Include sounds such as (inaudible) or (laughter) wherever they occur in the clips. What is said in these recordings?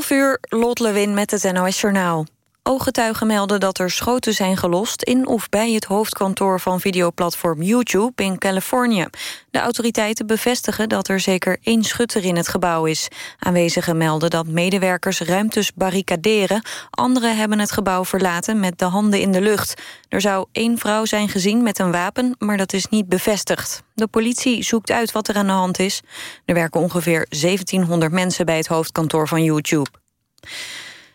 11 uur, Lot Lewin met het NOS Journaal. Ooggetuigen melden dat er schoten zijn gelost... in of bij het hoofdkantoor van videoplatform YouTube in Californië. De autoriteiten bevestigen dat er zeker één schutter in het gebouw is. Aanwezigen melden dat medewerkers ruimtes barricaderen. Anderen hebben het gebouw verlaten met de handen in de lucht. Er zou één vrouw zijn gezien met een wapen, maar dat is niet bevestigd. De politie zoekt uit wat er aan de hand is. Er werken ongeveer 1700 mensen bij het hoofdkantoor van YouTube.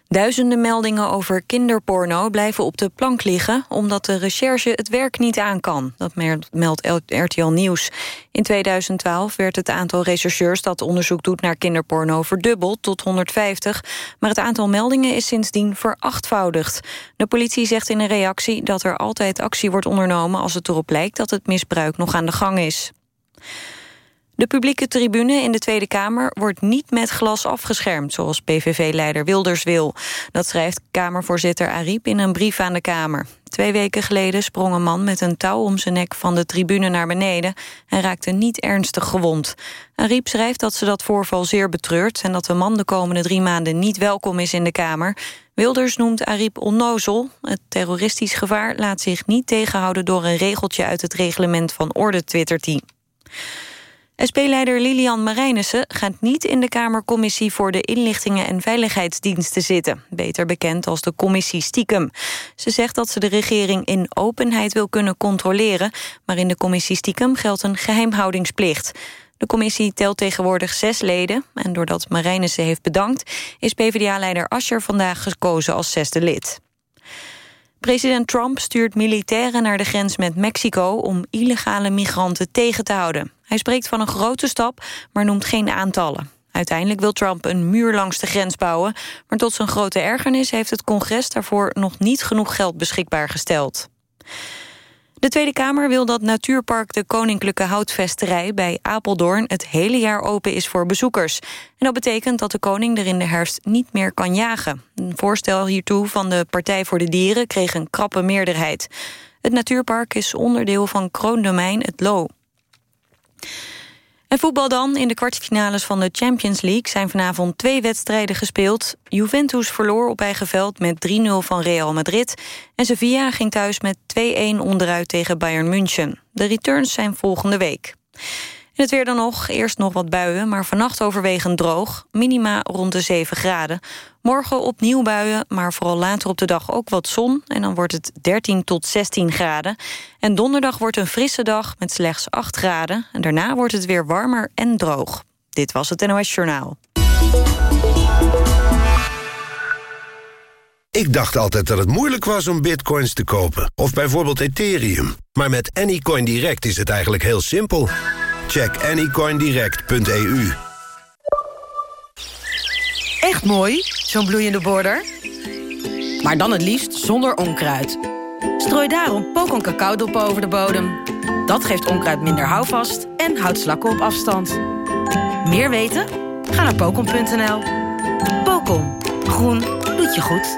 Duizenden meldingen over kinderporno blijven op de plank liggen... omdat de recherche het werk niet aan kan. Dat meldt RTL Nieuws. In 2012 werd het aantal rechercheurs dat onderzoek doet naar kinderporno... verdubbeld tot 150, maar het aantal meldingen is sindsdien verachtvoudigd. De politie zegt in een reactie dat er altijd actie wordt ondernomen... als het erop lijkt dat het misbruik nog aan de gang is. De publieke tribune in de Tweede Kamer wordt niet met glas afgeschermd... zoals PVV-leider Wilders wil. Dat schrijft Kamervoorzitter Ariep in een brief aan de Kamer. Twee weken geleden sprong een man met een touw om zijn nek van de tribune naar beneden... en raakte niet ernstig gewond. Ariep schrijft dat ze dat voorval zeer betreurt... en dat de man de komende drie maanden niet welkom is in de Kamer. Wilders noemt Ariep onnozel. Het terroristisch gevaar laat zich niet tegenhouden... door een regeltje uit het reglement van orde, twittert hij. SP-leider Lilian Marijnissen gaat niet in de Kamercommissie voor de inlichtingen en veiligheidsdiensten zitten, beter bekend als de commissie Stiekem. Ze zegt dat ze de regering in openheid wil kunnen controleren, maar in de commissie Stiekem geldt een geheimhoudingsplicht. De commissie telt tegenwoordig zes leden en doordat Marijnissen heeft bedankt is PvdA-leider Ascher vandaag gekozen als zesde lid. President Trump stuurt militairen naar de grens met Mexico... om illegale migranten tegen te houden. Hij spreekt van een grote stap, maar noemt geen aantallen. Uiteindelijk wil Trump een muur langs de grens bouwen... maar tot zijn grote ergernis heeft het congres daarvoor nog niet genoeg geld beschikbaar gesteld. De Tweede Kamer wil dat natuurpark de Koninklijke Houtvesterij bij Apeldoorn het hele jaar open is voor bezoekers. En dat betekent dat de koning er in de herfst niet meer kan jagen. Een voorstel hiertoe van de Partij voor de Dieren kreeg een krappe meerderheid. Het natuurpark is onderdeel van Kroondomein het Loo. En voetbal dan. In de kwartfinales van de Champions League zijn vanavond twee wedstrijden gespeeld. Juventus verloor op eigen veld met 3-0 van Real Madrid. En Sevilla ging thuis met 2-1 onderuit tegen Bayern München. De returns zijn volgende week. En het weer dan nog. Eerst nog wat buien, maar vannacht overwegend droog. Minima rond de 7 graden. Morgen opnieuw buien, maar vooral later op de dag ook wat zon. En dan wordt het 13 tot 16 graden. En donderdag wordt een frisse dag met slechts 8 graden. En daarna wordt het weer warmer en droog. Dit was het NOS Journaal. Ik dacht altijd dat het moeilijk was om bitcoins te kopen. Of bijvoorbeeld Ethereum. Maar met Anycoin Direct is het eigenlijk heel simpel. Check anycoindirect.eu. Echt mooi, zo'n bloeiende border. Maar dan het liefst zonder onkruid. Strooi daarom pokon cacaodop over de bodem. Dat geeft onkruid minder houvast en houdt slakken op afstand. Meer weten? Ga naar pokon.nl. Pokon. Groen doet je goed.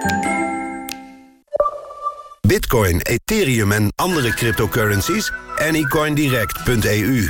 Bitcoin, Ethereum en andere cryptocurrencies? Anycoindirect.eu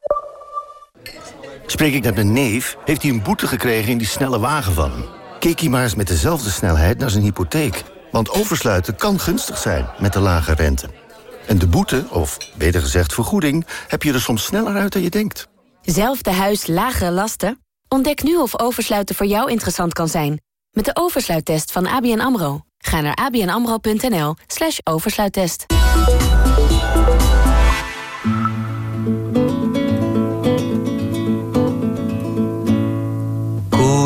Spreek ik met mijn neef, heeft hij een boete gekregen in die snelle wagen van hem. Keek hij maar eens met dezelfde snelheid naar zijn hypotheek. Want oversluiten kan gunstig zijn met de lage rente. En de boete, of beter gezegd vergoeding, heb je er soms sneller uit dan je denkt. Zelfde huis, lagere lasten? Ontdek nu of oversluiten voor jou interessant kan zijn. Met de oversluittest van ABN AMRO. Ga naar abnamro.nl slash oversluittest.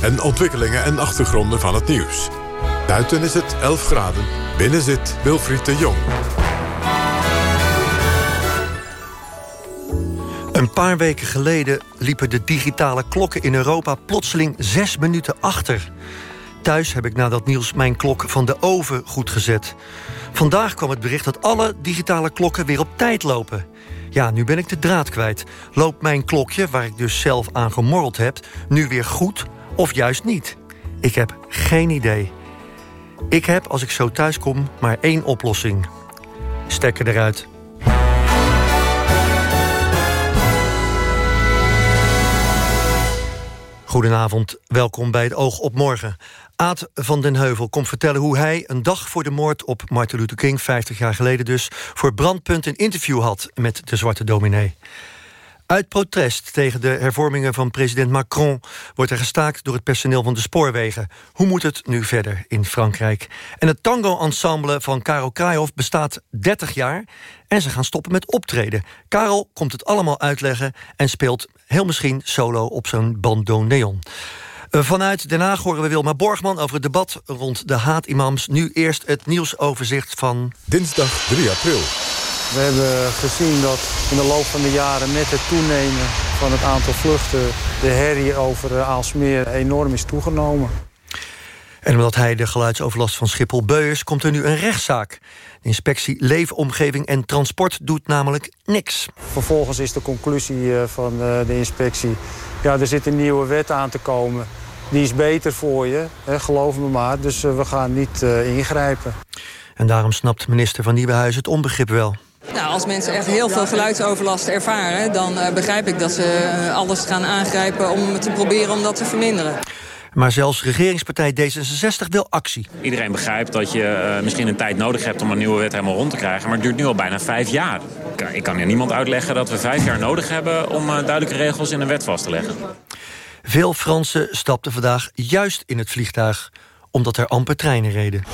en ontwikkelingen en achtergronden van het nieuws. Buiten is het 11 graden, binnen zit Wilfried de Jong. Een paar weken geleden liepen de digitale klokken in Europa plotseling zes minuten achter. Thuis heb ik na dat nieuws mijn klok van de oven goed gezet. Vandaag kwam het bericht dat alle digitale klokken weer op tijd lopen. Ja, nu ben ik de draad kwijt. Loopt mijn klokje, waar ik dus zelf aan gemorreld heb... nu weer goed of juist niet? Ik heb geen idee. Ik heb, als ik zo thuis kom, maar één oplossing. Stekker eruit. Goedenavond, welkom bij het Oog op Morgen. Aad van den Heuvel komt vertellen hoe hij een dag voor de moord op Martin Luther King... 50 jaar geleden dus, voor Brandpunt een interview had met de zwarte dominee. Uit protest tegen de hervormingen van president Macron... wordt er gestaakt door het personeel van de spoorwegen. Hoe moet het nu verder in Frankrijk? En het tango-ensemble van Karel Krajov bestaat 30 jaar... en ze gaan stoppen met optreden. Karel komt het allemaal uitleggen... en speelt heel misschien solo op zo'n bandoneon. Eh, vanuit Den Haag horen we Wilma Borgman over het debat rond de haatimams. Nu eerst het nieuwsoverzicht van... Dinsdag 3 april. We hebben gezien dat in de loop van de jaren met het toenemen van het aantal vluchten... de herrie over eh, Aalsmeer enorm is toegenomen. En omdat hij de geluidsoverlast van Schiphol beu is... komt er nu een rechtszaak. De inspectie Leefomgeving en Transport doet namelijk niks. Vervolgens is de conclusie eh, van de inspectie... ja, er zit een nieuwe wet aan te komen. Die is beter voor je, hè, geloof me maar. Dus we gaan niet ingrijpen. En daarom snapt minister van Nieuwenhuizen het onbegrip wel. Nou, als mensen echt heel veel geluidsoverlast ervaren... dan uh, begrijp ik dat ze uh, alles gaan aangrijpen om te proberen om dat te verminderen. Maar zelfs regeringspartij D66 wil actie. Iedereen begrijpt dat je uh, misschien een tijd nodig hebt om een nieuwe wet helemaal rond te krijgen. Maar het duurt nu al bijna vijf jaar. Ik kan hier niemand uitleggen dat we vijf jaar nodig hebben... om duidelijke regels in een wet vast te leggen. Veel Fransen stapten vandaag juist in het vliegtuig... omdat er amper treinen reden.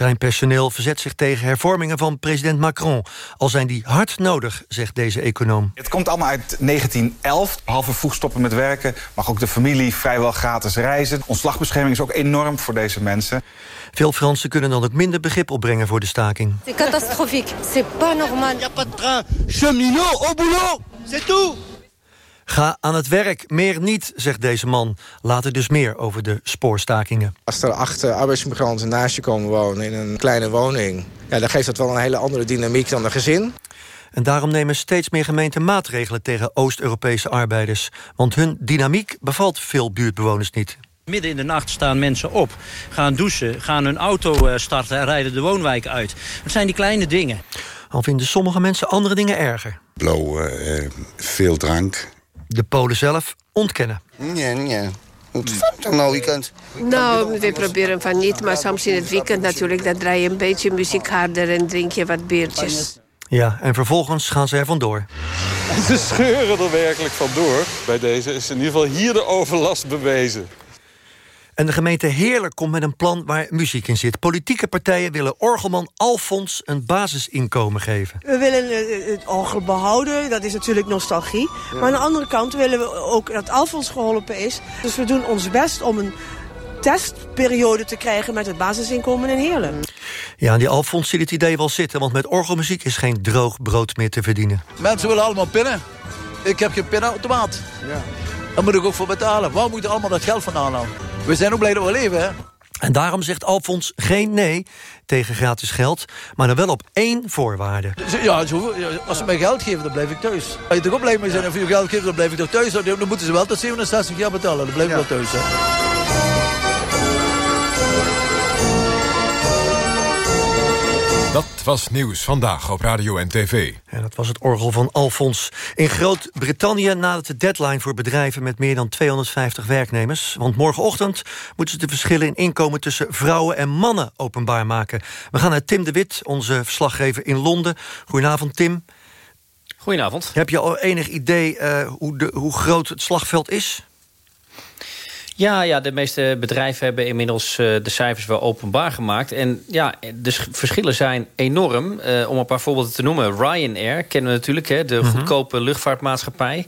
Treinpersoneel verzet zich tegen hervormingen van president Macron. Al zijn die hard nodig, zegt deze econoom. Het komt allemaal uit 1911. Behalve vroeg stoppen met werken mag ook de familie vrijwel gratis reizen. Ontslagbescherming is ook enorm voor deze mensen. Veel Fransen kunnen dan ook minder begrip opbrengen voor de staking. C'est catastrophique. C'est pas normal. Y a pas de train. Cheminot au boulot. C'est tout. Ga aan het werk, meer niet, zegt deze man. Later dus meer over de spoorstakingen. Als er acht arbeidsmigranten naast je komen wonen in een kleine woning... Ja, dan geeft dat wel een hele andere dynamiek dan een gezin. En daarom nemen steeds meer gemeenten maatregelen tegen Oost-Europese arbeiders. Want hun dynamiek bevalt veel buurtbewoners niet. Midden in de nacht staan mensen op, gaan douchen, gaan hun auto starten... en rijden de woonwijk uit. Het zijn die kleine dingen. Al vinden sommige mensen andere dingen erger. Blauw, uh, veel drank, de Polen zelf ontkennen. Nee, nee. Nou weekend? Nou, we proberen van niet, maar soms in het weekend natuurlijk... dan draai je een beetje muziek harder en drink je wat biertjes. Ja, en vervolgens gaan ze er vandoor. Ze scheuren er werkelijk vandoor. Bij deze is in ieder geval hier de overlast bewezen. En de gemeente Heerlijk komt met een plan waar muziek in zit. Politieke partijen willen orgelman Alfons een basisinkomen geven. We willen het orgel behouden, dat is natuurlijk nostalgie. Maar aan de andere kant willen we ook dat Alfons geholpen is. Dus we doen ons best om een testperiode te krijgen met het basisinkomen in Heerlijk. Ja, die Alfons ziet het idee wel zitten, want met orgelmuziek is geen droog brood meer te verdienen. Mensen willen allemaal pinnen. Ik heb geen pinautomaat. Ja. Daar moet ik ook voor betalen. Waar moet je allemaal dat geld vandaan halen? We zijn ook blij dat we leven, hè? En daarom zegt Alfons geen nee tegen gratis geld... maar dan wel op één voorwaarde. Ja, als ze mij geld geven, dan blijf ik thuis. Als je toch ook blij mee zijn voor je geld geven, dan blijf ik toch thuis. Dan moeten ze wel tot 67 jaar betalen. Dan blijf ik wel thuis, hè? Dat was nieuws vandaag op radio en tv. En dat was het orgel van Alfons. In Groot-Brittannië nadert de deadline voor bedrijven... met meer dan 250 werknemers. Want morgenochtend moeten ze de verschillen in inkomen... tussen vrouwen en mannen openbaar maken. We gaan naar Tim de Wit, onze verslaggever in Londen. Goedenavond, Tim. Goedenavond. Heb je al enig idee uh, hoe, de, hoe groot het slagveld is? Ja, ja, de meeste bedrijven hebben inmiddels uh, de cijfers wel openbaar gemaakt. En ja, de verschillen zijn enorm. Uh, om een paar voorbeelden te noemen. Ryanair kennen we natuurlijk, hè, de mm -hmm. goedkope luchtvaartmaatschappij.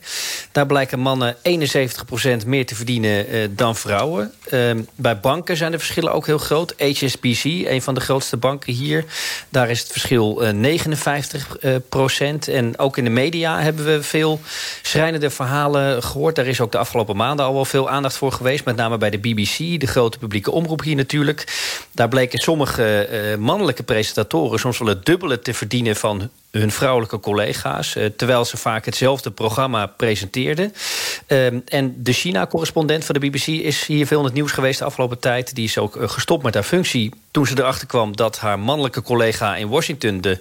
Daar blijken mannen 71% meer te verdienen uh, dan vrouwen. bij banken zijn de verschillen ook heel groot. HSBC, een van de grootste banken hier. Daar is het verschil 59%. En ook in de media hebben we veel schrijnende verhalen gehoord. Daar is ook de afgelopen maanden al wel veel aandacht voor geweest met name bij de BBC, de grote publieke omroep hier natuurlijk. Daar bleken sommige uh, mannelijke presentatoren soms wel het dubbele te verdienen van hun vrouwelijke collega's... Uh, terwijl ze vaak hetzelfde programma presenteerden. Uh, en de China-correspondent van de BBC is hier veel in het nieuws geweest... de afgelopen tijd. Die is ook uh, gestopt met haar functie toen ze erachter kwam... dat haar mannelijke collega in Washington... de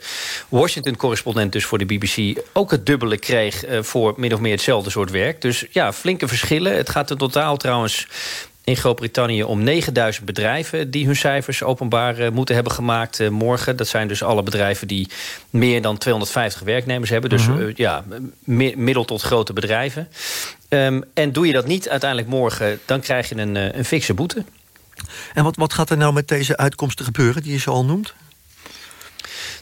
Washington-correspondent dus voor de BBC... ook het dubbele kreeg voor min of meer hetzelfde soort werk. Dus ja, flinke verschillen. Het gaat in totaal trouwens in Groot-Brittannië om 9000 bedrijven... die hun cijfers openbaar uh, moeten hebben gemaakt uh, morgen. Dat zijn dus alle bedrijven die meer dan 250 werknemers hebben. Dus mm -hmm. uh, ja, middel tot grote bedrijven. Um, en doe je dat niet uiteindelijk morgen... dan krijg je een, een fikse boete. En wat, wat gaat er nou met deze uitkomsten gebeuren... die je zo al noemt?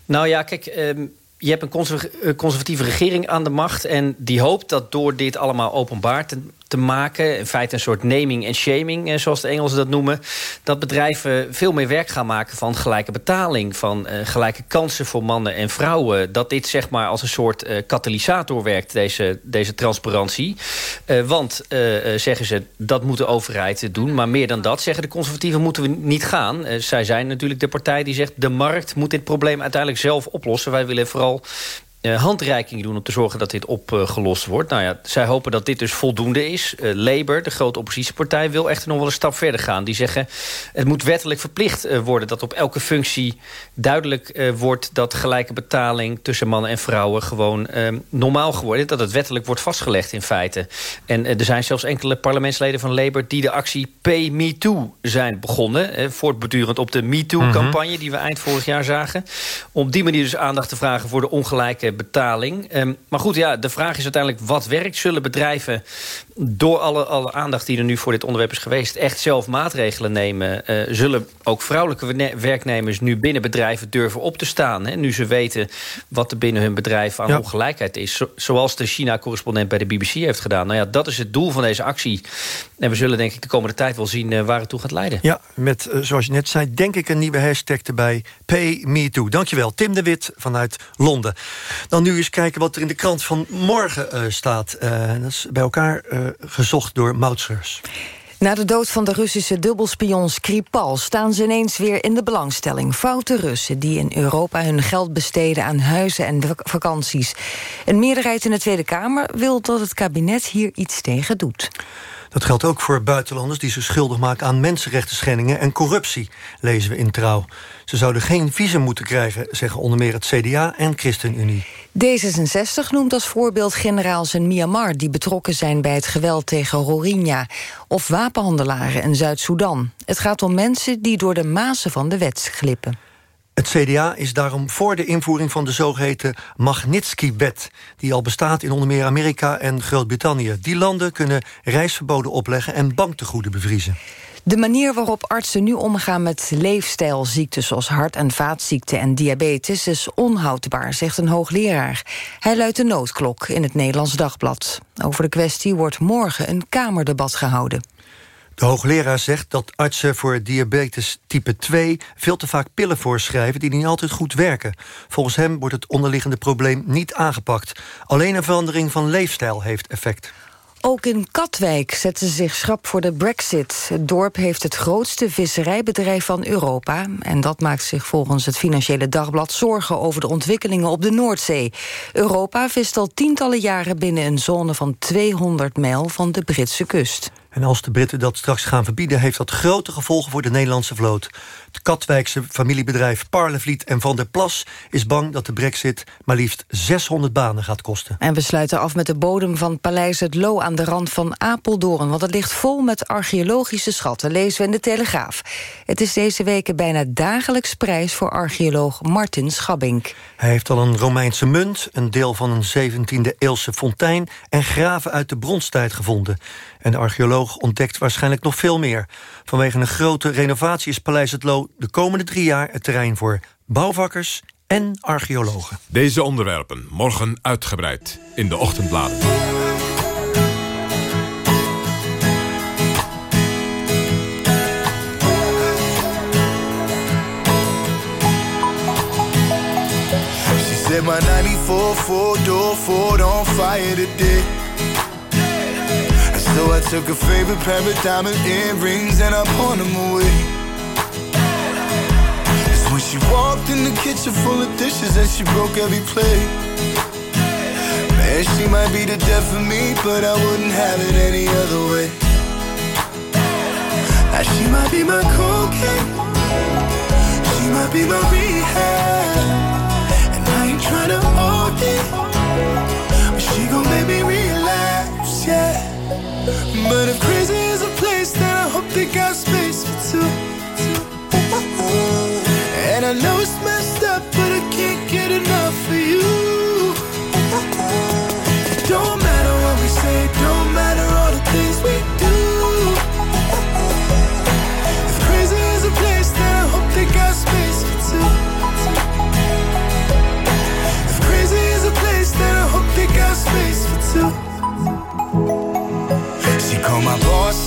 Nou ja, kijk... Um, je hebt een conservatieve regering aan de macht... en die hoopt dat door dit allemaal openbaar te, te maken... in feite een soort naming en shaming, zoals de Engelsen dat noemen... dat bedrijven veel meer werk gaan maken van gelijke betaling... van uh, gelijke kansen voor mannen en vrouwen. Dat dit zeg maar als een soort uh, katalysator werkt, deze, deze transparantie. Want, zeggen ze, dat moet de overheid doen. Maar meer dan dat, zeggen de conservatieven, moeten we niet gaan. zij zijn natuurlijk de partij die zegt... de markt moet dit probleem uiteindelijk zelf oplossen. Wij willen vooral uh, handreikingen doen om te zorgen dat dit opgelost uh, wordt. Nou ja, zij hopen dat dit dus voldoende is. Uh, Labour, de grote oppositiepartij, wil echter nog wel een stap verder gaan. Die zeggen, het moet wettelijk verplicht worden... dat op elke functie duidelijk wordt... dat gelijke betaling tussen mannen en vrouwen gewoon normaal geworden is. Dat het wettelijk wordt vastgelegd in feite. En er zijn zelfs enkele parlementsleden van Labour... die de actie Pay Me Too zijn begonnen. voortbedurend op de Me Too-campagne... Mm -hmm. die we eind vorig jaar zagen. Om die manier dus aandacht te vragen voor de ongelijke betaling. Um, maar goed, ja, de vraag is uiteindelijk wat werkt. Zullen bedrijven door alle, alle aandacht die er nu voor dit onderwerp is geweest... echt zelf maatregelen nemen? Uh, zullen ook vrouwelijke werknemers nu binnen bedrijven durven op te staan? Hè, nu ze weten wat er binnen hun bedrijf aan ja. ongelijkheid is. Zo, zoals de China-correspondent bij de BBC heeft gedaan. Nou ja, dat is het doel van deze actie. En we zullen denk ik de komende tijd wel zien uh, waar het toe gaat leiden. Ja, met, uh, zoals je net zei, denk ik een nieuwe hashtag erbij. Pay me too. Dankjewel, Tim de Wit vanuit Londen. Dan nu eens kijken wat er in de krant van morgen staat. Dat is bij elkaar gezocht door Moutschers. Na de dood van de Russische dubbelspion Skripal staan ze ineens weer in de belangstelling. Foute Russen die in Europa hun geld besteden aan huizen en vakanties. Een meerderheid in de Tweede Kamer wil dat het kabinet hier iets tegen doet. Dat geldt ook voor buitenlanders die zich schuldig maken aan mensenrechten en corruptie, lezen we in Trouw. Ze zouden geen visum moeten krijgen, zeggen onder meer het CDA en ChristenUnie. D66 noemt als voorbeeld generaals in Myanmar... die betrokken zijn bij het geweld tegen Rohingya... of wapenhandelaren in Zuid-Soedan. Het gaat om mensen die door de mazen van de wet glippen. Het CDA is daarom voor de invoering van de zogeheten Magnitsky-wet... die al bestaat in onder meer Amerika en Groot-Brittannië. Die landen kunnen reisverboden opleggen en banktegoeden bevriezen. De manier waarop artsen nu omgaan met leefstijlziekten... zoals hart- en vaatziekten en diabetes is onhoudbaar, zegt een hoogleraar. Hij luidt de noodklok in het Nederlands Dagblad. Over de kwestie wordt morgen een Kamerdebat gehouden. De hoogleraar zegt dat artsen voor diabetes type 2... veel te vaak pillen voorschrijven die niet altijd goed werken. Volgens hem wordt het onderliggende probleem niet aangepakt. Alleen een verandering van leefstijl heeft effect. Ook in Katwijk zetten ze zich schrap voor de brexit. Het dorp heeft het grootste visserijbedrijf van Europa... en dat maakt zich volgens het Financiële Dagblad zorgen... over de ontwikkelingen op de Noordzee. Europa vist al tientallen jaren binnen een zone van 200 mijl van de Britse kust. En als de Britten dat straks gaan verbieden... heeft dat grote gevolgen voor de Nederlandse vloot. Het Katwijkse familiebedrijf Parlevliet en Van der Plas... is bang dat de brexit maar liefst 600 banen gaat kosten. En we sluiten af met de bodem van Paleis het Loo... aan de rand van Apeldoorn, want het ligt vol met archeologische schatten... lezen we in de Telegraaf. Het is deze week bijna dagelijks prijs voor archeoloog Martin Schabbink. Hij heeft al een Romeinse munt, een deel van een 17e-eeuwse fontein... en graven uit de bronstijd gevonden. En de archeoloog ontdekt waarschijnlijk nog veel meer. Vanwege een grote renovatie is Paleis het Loo de komende drie jaar... het terrein voor bouwvakkers en archeologen. Deze onderwerpen morgen uitgebreid in de ochtendbladen. Set my 94 four door Ford on fire today. So I took a favorite pair of diamond earrings and I pawned them away. It's when she walked in the kitchen full of dishes and she broke every plate. Man, she might be the death of me, but I wouldn't have it any other way. Now she might be my cocaine, she might be my rehab and I ain't tryna hold it, but she gon' make me relapse, yeah. But if crazy is a place, then I hope they got space for two. And I know it's messed up, but I can't get enough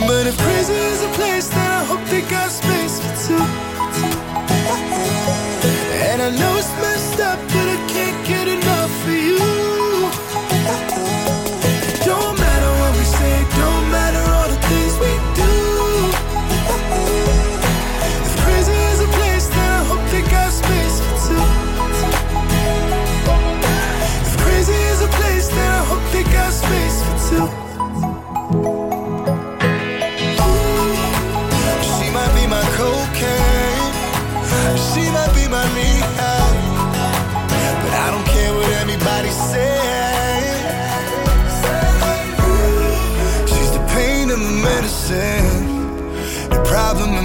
But if prison is a place, then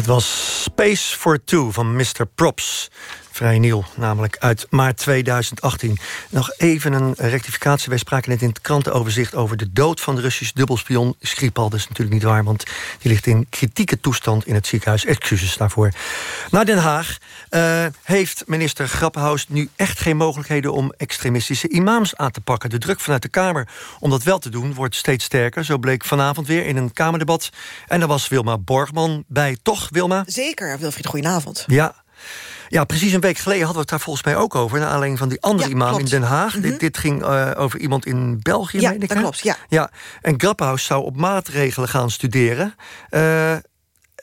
Het was Space for Two van Mr. Props. Vrij nieuw, namelijk uit maart 2018. Nog even een rectificatie. Wij spraken net in het krantenoverzicht over de dood van de Russische dubbelspion Skripal. Dat is natuurlijk niet waar, want die ligt in kritieke toestand in het ziekenhuis. Excuses daarvoor. Naar Den Haag uh, heeft minister Grappenhaus nu echt geen mogelijkheden om extremistische imams aan te pakken. De druk vanuit de Kamer om dat wel te doen wordt steeds sterker. Zo bleek vanavond weer in een Kamerdebat. En daar was Wilma Borgman bij. Toch, Wilma? Zeker, Wilfried, goedenavond. Ja. Ja, precies een week geleden hadden we het daar volgens mij ook over... naar aanleiding van die andere Ja, imam klopt. in Den Haag. Mhm. dit, dit ging eh, over iemand in België, Ja, meen ik, dat hè? klopt, ja. ja. En Grappenhaus zou op maatregelen gaan studeren. Eh,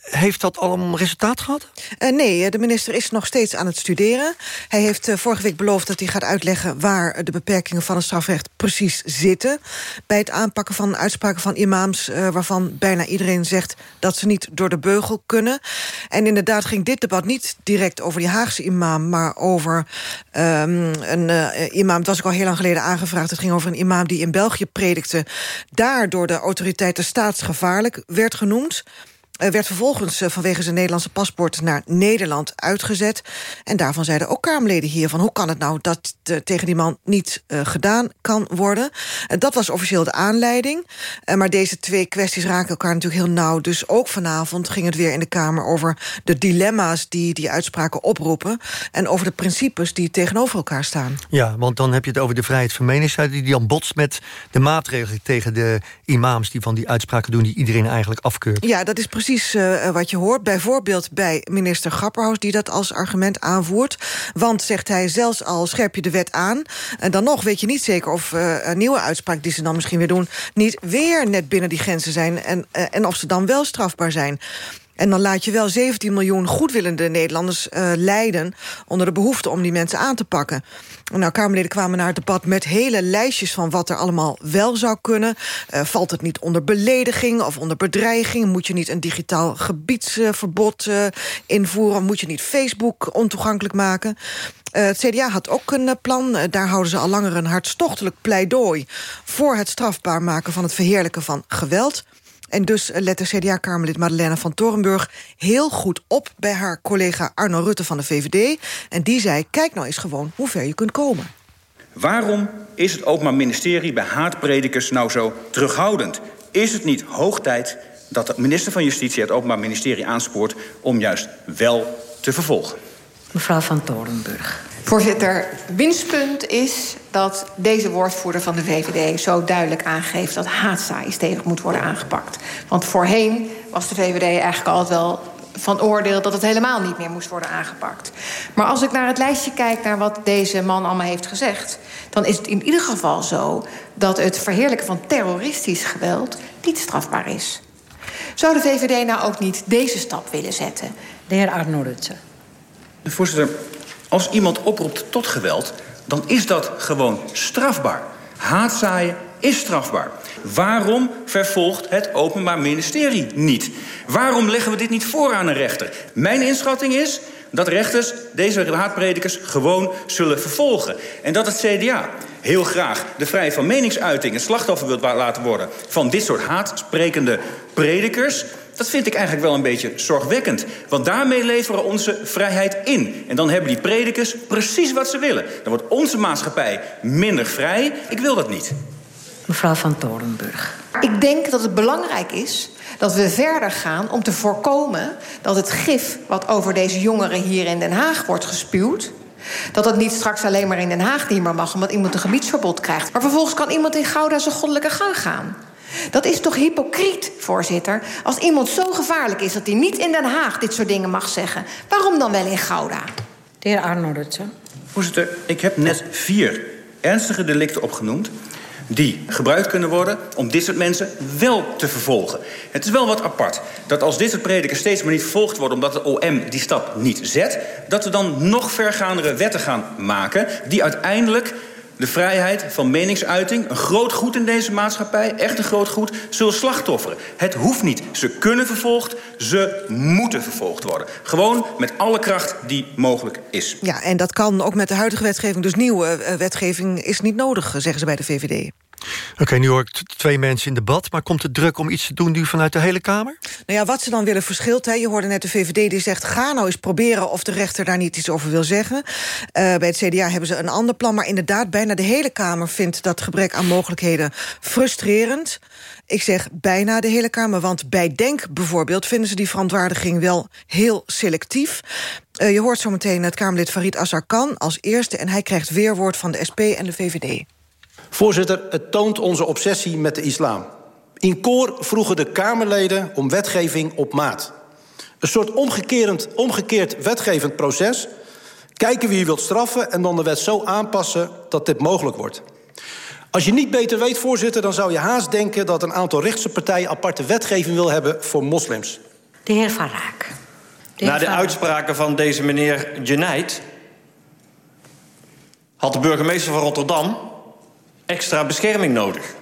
heeft dat al een resultaat gehad? Eh, nee, eh, de minister is nog steeds aan het studeren. Hij heeft eh, vorige week beloofd dat hij gaat uitleggen... waar de beperkingen van het strafrecht precies zitten... bij het aanpakken van uitspraken van imams... waarvan bijna iedereen zegt dat ze niet door de beugel kunnen. En inderdaad ging dit debat niet direct over die Haagse imam... maar over ehm, een imam, dat was ook al heel lang geleden aangevraagd... het ging over een imam die in België predikte... daar door de autoriteiten staatsgevaarlijk werd genoemd... Uh, werd vervolgens uh, vanwege zijn Nederlandse paspoort naar Nederland uitgezet. En daarvan zeiden ook Kamerleden hier van... hoe kan het nou dat uh, tegen die man niet gedaan kan worden? dat was officieel de aanleiding. maar deze twee kwesties raken elkaar natuurlijk heel nauw. Dus ook vanavond ging het weer in de Kamer over de dilemma's... die die uitspraken oproepen... en over de principes die tegenover elkaar staan. Ja, want dan heb je het over de vrijheid van meningsuiting... die dan botst met de maatregelen tegen de imams... die van die uitspraken doen die iedereen eigenlijk afkeurt. Ja, dat is precies uh, wat je hoort. Bijvoorbeeld bij minister Grapperhaus die dat als argument aanvoert. Want, zegt hij, zelfs al scherp je de wet aan... en dan nog weet je niet zeker of uh, een nieuwe uitspraak... die ze dan misschien weer doen, niet weer net binnen die grenzen zijn... en, en of ze dan wel strafbaar zijn. En dan laat je wel 17 miljoen goedwillende Nederlanders uh, lijden... onder de behoefte om die mensen aan te pakken. Nou, Kamerleden kwamen naar het debat met hele lijstjes... van wat er allemaal wel zou kunnen. Uh, valt het niet onder belediging of onder bedreiging? Moet je niet een digitaal gebiedsverbod uh, invoeren? Moet je niet Facebook ontoegankelijk maken? Het CDA had ook een plan. Daar houden ze al langer een hartstochtelijk pleidooi... voor het strafbaar maken van het verheerlijken van geweld. En dus let de CDA-kamerlid Madeleine van Torenburg heel goed op... bij haar collega Arno Rutte van de VVD. En die zei, kijk nou eens gewoon hoe ver je kunt komen. Waarom is het Openbaar Ministerie bij haatpredikers nou zo terughoudend? Is het niet hoog tijd dat de minister van Justitie het Openbaar Ministerie aanspoort... om juist wel te vervolgen? Mevrouw van Torenburg. Voorzitter, winstpunt is dat deze woordvoerder van de VVD zo duidelijk aangeeft dat haatzaai stevig moet worden aangepakt. Want voorheen was de VVD eigenlijk altijd wel van oordeel dat het helemaal niet meer moest worden aangepakt. Maar als ik naar het lijstje kijk naar wat deze man allemaal heeft gezegd, dan is het in ieder geval zo dat het verheerlijken van terroristisch geweld niet strafbaar is. Zou de VVD nou ook niet deze stap willen zetten? De heer Arno Rutte. Voorzitter, als iemand oproept tot geweld, dan is dat gewoon strafbaar. Haatzaaien is strafbaar. Waarom vervolgt het Openbaar Ministerie niet? Waarom leggen we dit niet voor aan een rechter? Mijn inschatting is dat rechters deze haatpredikers gewoon zullen vervolgen. En dat het CDA heel graag de vrijheid van meningsuiting... een slachtoffer wil laten worden van dit soort haatsprekende predikers... Dat vind ik eigenlijk wel een beetje zorgwekkend. Want daarmee leveren we onze vrijheid in. En dan hebben die predikers precies wat ze willen. Dan wordt onze maatschappij minder vrij. Ik wil dat niet. Mevrouw van Torenburg. Ik denk dat het belangrijk is dat we verder gaan om te voorkomen dat het gif wat over deze jongeren hier in Den Haag wordt gespuwd. Dat het niet straks alleen maar in Den Haag niet meer mag omdat iemand een gebiedsverbod krijgt. Maar vervolgens kan iemand in Gouda zijn goddelijke gang gaan. Dat is toch hypocriet, voorzitter? Als iemand zo gevaarlijk is dat hij niet in Den Haag dit soort dingen mag zeggen... waarom dan wel in Gouda? De heer Arno Rutte. Voorzitter, ik heb net vier ernstige delicten opgenoemd die gebruikt kunnen worden om dit soort mensen wel te vervolgen. Het is wel wat apart dat als dit soort predikers steeds maar niet vervolgd worden... omdat de OM die stap niet zet... dat we dan nog vergaandere wetten gaan maken... die uiteindelijk de vrijheid van meningsuiting, een groot goed in deze maatschappij, echt een groot goed, zullen slachtofferen. Het hoeft niet. Ze kunnen vervolgd, ze moeten vervolgd worden. Gewoon met alle kracht die mogelijk is. Ja, en dat kan ook met de huidige wetgeving. Dus nieuwe uh, wetgeving is niet nodig, zeggen ze bij de VVD. Oké, nu hoor ik twee mensen in debat... maar komt het druk om iets te doen nu vanuit de hele Kamer? Nou ja, wat ze dan willen verschilt. Hè. Je hoorde net de VVD die zegt... ga nou eens proberen of de rechter daar niet iets over wil zeggen. Uh, bij het CDA hebben ze een ander plan. Maar inderdaad, bijna de hele Kamer vindt dat gebrek aan mogelijkheden frustrerend. Ik zeg bijna de hele Kamer, want bij DENK bijvoorbeeld... vinden ze die verontwaardiging wel heel selectief. Uh, je hoort zometeen het Kamerlid Farid Azarkan als eerste... en hij krijgt weerwoord van de SP en de VVD. Voorzitter, het toont onze obsessie met de islam. In koor vroegen de Kamerleden om wetgeving op maat. Een soort omgekeerd, omgekeerd wetgevend proces. Kijken wie je wilt straffen en dan de wet zo aanpassen dat dit mogelijk wordt. Als je niet beter weet, voorzitter, dan zou je haast denken... dat een aantal rechtse partijen aparte wetgeving wil hebben voor moslims. De heer Van Raak. De heer Na de Van uitspraken van deze meneer Genijt... had de burgemeester van Rotterdam extra bescherming nodig.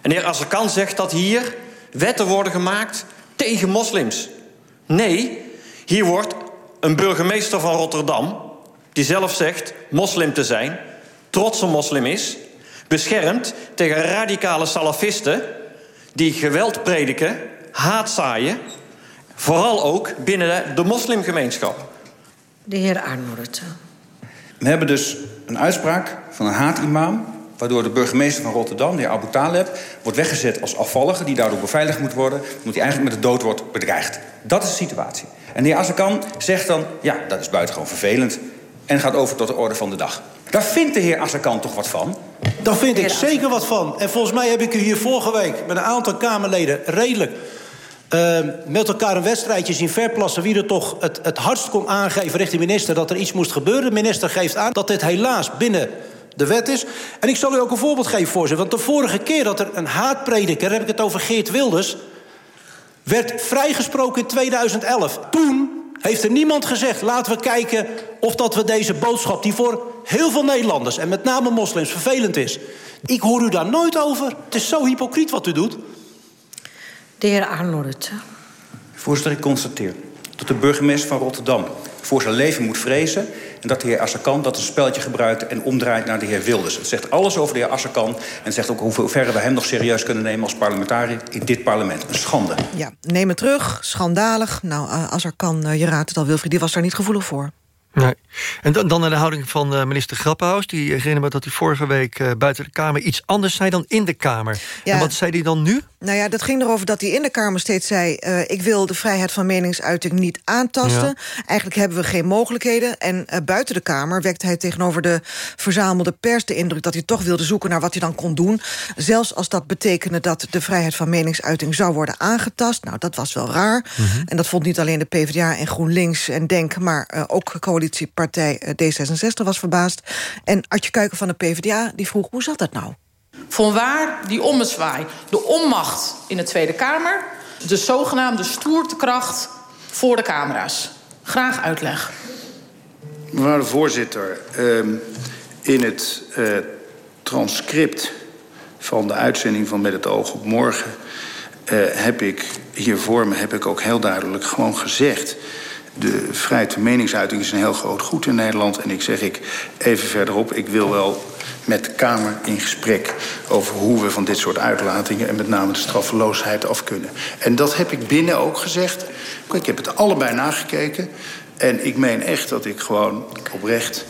En de heer Azarkan zegt dat hier wetten worden gemaakt tegen moslims. Nee, hier wordt een burgemeester van Rotterdam... die zelf zegt moslim te zijn, trots een moslim is... beschermd tegen radicale salafisten... die geweld prediken, haat zaaien... Vooral ook binnen de, de moslimgemeenschap. De heer Arnold. We hebben dus een uitspraak van een haatimam... waardoor de burgemeester van Rotterdam, de heer Abu Taleb... wordt weggezet als afvallige, die daardoor beveiligd moet worden... omdat hij eigenlijk met de dood wordt bedreigd. Dat is de situatie. En de heer Azarkan zegt dan, ja, dat is buitengewoon vervelend... en gaat over tot de orde van de dag. Daar vindt de heer Azarkan toch wat van? Daar vind ik zeker wat van. En volgens mij heb ik u hier vorige week met een aantal Kamerleden redelijk uh, met elkaar een wedstrijdje zien verplassen... wie er toch het, het hardst kon aangeven richting minister... dat er iets moest gebeuren. De minister geeft aan dat dit helaas binnen de wet is. En ik zal u ook een voorbeeld geven, voorzitter. Want de vorige keer dat er een haatprediker... heb ik het over Geert Wilders... werd vrijgesproken in 2011. Toen heeft er niemand gezegd... laten we kijken of dat we deze boodschap... die voor heel veel Nederlanders en met name moslims vervelend is... ik hoor u daar nooit over. Het is zo hypocriet wat u doet. De heer Arnold. Voorzitter, ik constateer dat de burgemeester van Rotterdam... voor zijn leven moet vrezen... en dat de heer Assakan dat een spelletje gebruikt... en omdraait naar de heer Wilders. Het zegt alles over de heer Assakan... en zegt ook hoe ver we hem nog serieus kunnen nemen... als parlementariër in dit parlement. Een schande. Ja, neem het terug. Schandalig. Nou, uh, Azarkan, uh, je raadt het al, Wilfried, die was daar niet gevoelig voor. Nee. En dan, dan naar de houding van uh, minister Grappenhaus. Die herinner me dat hij vorige week uh, buiten de Kamer iets anders zei dan in de Kamer. Ja. En wat zei hij dan nu? Nou ja, dat ging erover dat hij in de Kamer steeds zei... Uh, ik wil de vrijheid van meningsuiting niet aantasten. Ja. Eigenlijk hebben we geen mogelijkheden. En buiten de Kamer wekte hij tegenover de verzamelde pers de indruk... dat hij toch wilde zoeken naar wat hij dan kon doen. Zelfs als dat betekende dat de vrijheid van meningsuiting zou worden aangetast. Nou, dat was wel raar. Mm -hmm. En dat vond niet alleen de PvdA en GroenLinks en DENK... maar ook coalitiepartij D66 was verbaasd. En Adje Kuiken van de PvdA die vroeg, hoe zat dat nou? Vanwaar die ommezwaai, de onmacht in de Tweede Kamer... de zogenaamde stoertekracht voor de camera's. Graag uitleg. Mevrouw de voorzitter, um, in het uh, transcript van de uitzending van Met het oog op morgen... Uh, heb ik hier voor me heb ik ook heel duidelijk gewoon gezegd... de vrijheid van meningsuiting is een heel groot goed in Nederland. En ik zeg ik even verderop, ik wil wel met de Kamer in gesprek over hoe we van dit soort uitlatingen... en met name de straffeloosheid af kunnen. En dat heb ik binnen ook gezegd. Ik heb het allebei nagekeken. En ik meen echt dat ik gewoon oprecht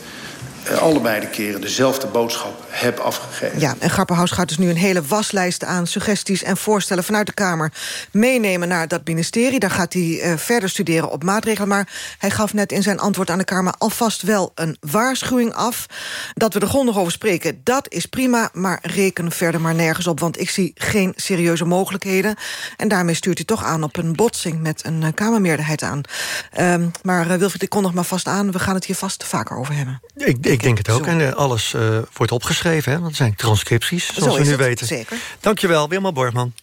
allebei de keren dezelfde boodschap heb afgegeven. Ja, en Grapperhaus gaat dus nu een hele waslijst aan suggesties en voorstellen vanuit de Kamer meenemen naar dat ministerie. Daar gaat hij uh, verder studeren op maatregelen. Maar hij gaf net in zijn antwoord aan de Kamer alvast wel een waarschuwing af. Dat we er grondig over spreken, dat is prima, maar reken verder maar nergens op. Want ik zie geen serieuze mogelijkheden. En daarmee stuurt hij toch aan op een botsing met een uh, Kamermeerderheid aan. Um, maar uh, Wilfried, ik kon nog maar vast aan. We gaan het hier vast vaker over hebben. Ik, ik denk het ook. Zo. En uh, alles uh, wordt opgeschreven. Hè? Want het zijn transcripties, zoals Zo we nu het, weten. Zeker. Dankjewel, Wilma Borgman.